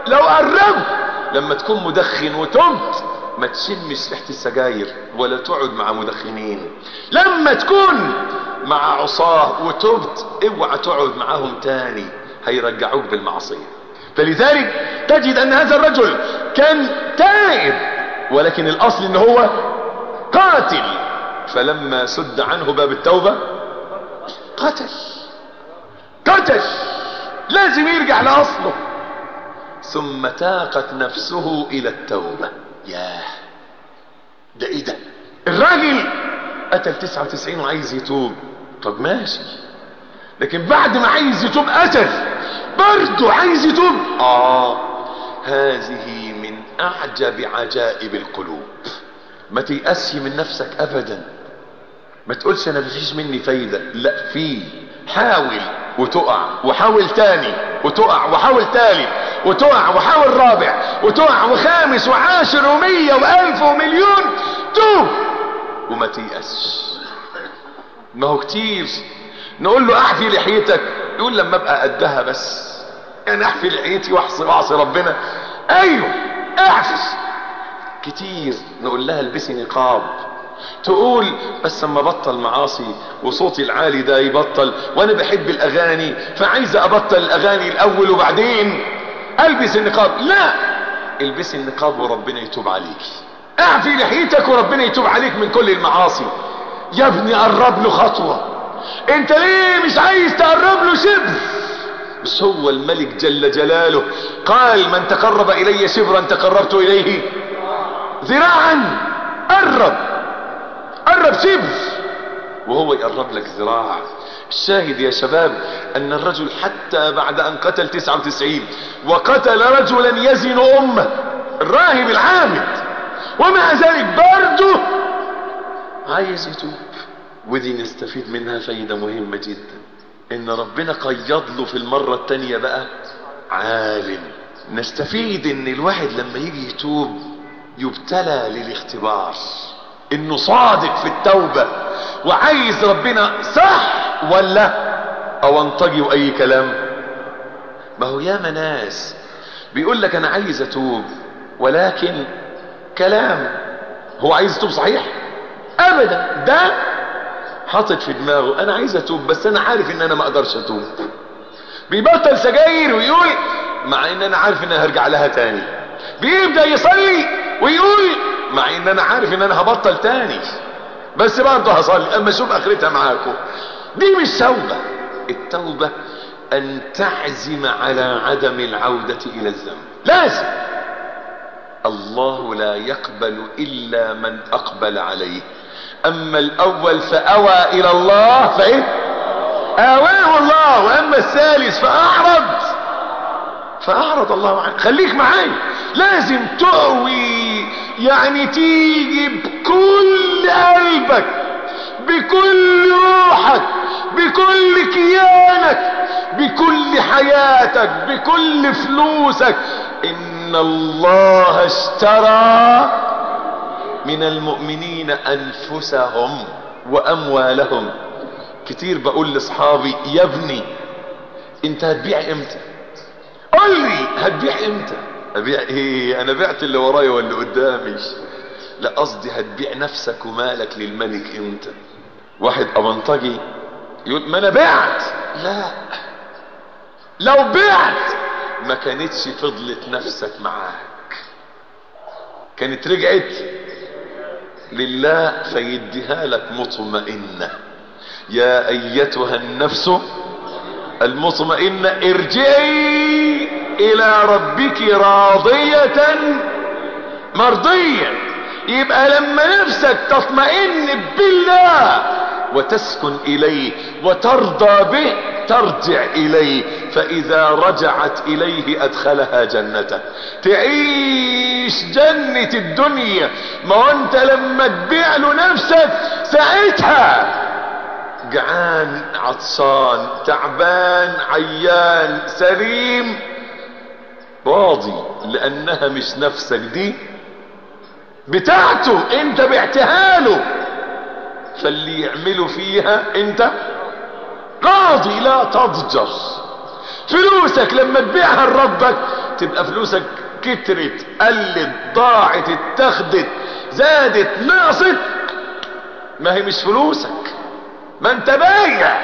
لو قربت لما تكون مدخن وتمت ما تشمش ريحه السجاير ولا تقعد مع مدخنين. لما تكون مع عصاه وتبت اوعى تقعد معاهم تاني. هيرجعوك بالمعصية. فلذلك تجد أن هذا الرجل كان تائب ولكن الأصل ان هو قاتل. فلما سد عنه باب التوبة قتل قتل لازم يرجع لأصله. ثم تاقت نفسه إلى التوبة. ياه ده إيه ده؟ الراجل قتل 99 وعايز يتوب. طب ماشي. لكن بعد ما عايز يتوب قتل. برضه عايز يتوب. آه هذه من أعجب عجائب القلوب. ما تيأسش من نفسك ابدا. ما تقولش أنا مفيش مني فايدة. لا في. حاول وتقع وحاول تاني وتقع وحاول تالت. وتقع وحاول رابع وتقع وخامس وعاشر ومية وألف ومليون. توب وما تيأسش ما هو كتير. نقول له أحفي لحيتك. يقول لما أبقى قدها بس. يعني أحفي لحيتي واعصي وأعصي ربنا. أيوه اعفي كتير. نقول لها البسي نقاب. تقول بس أما بطل معاصي وصوتي العالي ده يبطل وأنا بحب الأغاني فعايزة أبطل الأغاني الأول وبعدين. ألبس النقاب. لا. البسي النقاب وربنا يتوب عليك. أعفي لحيتك وربنا يتوب عليك من كل المعاصي. يا ابني قرب له خطوة. أنت ليه مش عايز تقرب له شبر؟ بس هو الملك جل جلاله. قال من تقرب إلي شبرا تقربت إليه. ذراعا. قرب. قرب شبر. وهو يقرب لك ذراع. الشاهد يا شباب أن الرجل حتى بعد أن قتل 99 وقتل رجلا يزن امه الراهب العابد ومع ذلك برضه عايز يتوب. ودي نستفيد منها فايدة مهمة جدا. إن ربنا قيض له في المرة التانية بقى عالم. نستفيد إن الواحد لما يجي يتوب يبتلى للاختبار. إنه صادق في التوبة. وعايز ربنا صح ولا؟ أو انطجي واي كلام؟ ما هو ياما ناس بيقول لك أنا عايز أتوب ولكن كلام هو عايز يتوب صحيح؟ ابدا ده حاطط في دماغه أنا عايز أتوب بس أنا عارف إن أنا ما أقدرش أتوب. بيبطل سجاير ويقول مع إن أنا عارف إن أنا هرجع لها تاني. بيبدأ يصلي ويقول مع إن أنا عارف إن أنا هبطل تاني. بس برضه هصلي. أما أشوف آخرتها معاكم. دي مش توبة. التوبة أن تعزم على عدم العودة إلى الذنب. لازم. الله لا يقبل إلا من أقبل عليه. أما الأول فأوى إلى الله فإيه؟ آواه الله. وأما الثالث فأعرض. فأعرض الله عنه. خليك معايا. لازم تقوي يعني تيجي بكل قلبك بكل روحك بكل كيانك بكل حياتك بكل فلوسك. إن الله اشترى من المؤمنين أنفسهم وأموالهم. كتير بقول لأصحابي يا ابني أنت هتبيع إمتى؟ قول لي هتبيع إمتى؟ ابيع إيه أنا بعت اللي ورايا واللي قدامي. لا قصدي هتبيع نفسك ومالك للملك إمتى واحد ابنطجي يقول ما أنا بعت. لا. لو بعت ما كانتش فضلت نفسك معاك. كانت رجعت. لله فيديها لك مطمئنة. يا أيتها النفس المطمئنة ارجعي. إلى ربك راضية مرضية. يبقى لما نفسك تطمئن بالله وتسكن إليه وترضى به ترجع إليه. فإذا رجعت إليه أدخلها جنته. تعيش جنة الدنيا. ما أنت لما تبيع له نفسك ساعتها جعان عطشان تعبان عيان سليم. راضي لأنها مش نفسك دي؟ بتاعته انت بعتها له فاللي يعمله فيها انت راضي لا تضجر. فلوسك لما تبيعها لربك تبقى فلوسك كترت قلت ضاعت اتخذت زادت نقصت. ما هي مش فلوسك. ما انت بايع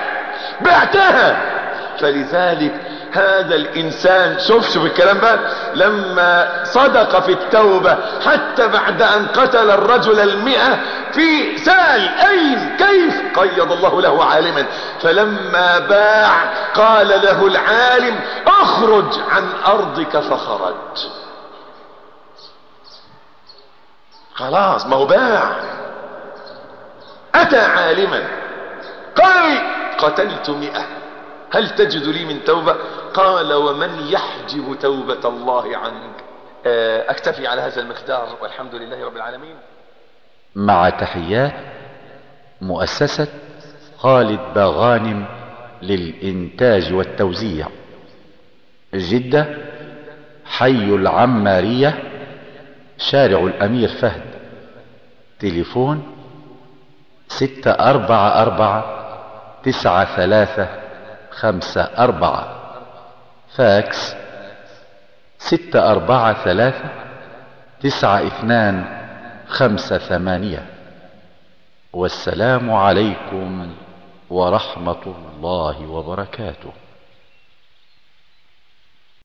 بعتها. فلذلك هذا الإنسان شوف شوف الكلام بقى لما صدق في التوبة حتى بعد أن قتل الرجل المئة في سال أين كيف؟ قيض الله له عالما. فلما باع قال له العالم أخرج عن أرضك فخرج. خلاص ما هو باع. أتى عالما. قال قتلت مئة. هل تجد لي من توبة؟ قال ومن يحجب توبة الله عنك؟ أكتفي على هذا المقدار والحمد لله رب العالمين. مع تحيات مؤسسة خالد باغانم للإنتاج والتوزيع. جدة حي العمارية شارع الأمير فهد. تليفون ستة أربعة أربعة تسعة ثلاثة خمسة أربعة. فاكس ستة أربعة ثلاثة تسعة اثنان خمسة ثمانية. والسلام عليكم ورحمة الله وبركاته.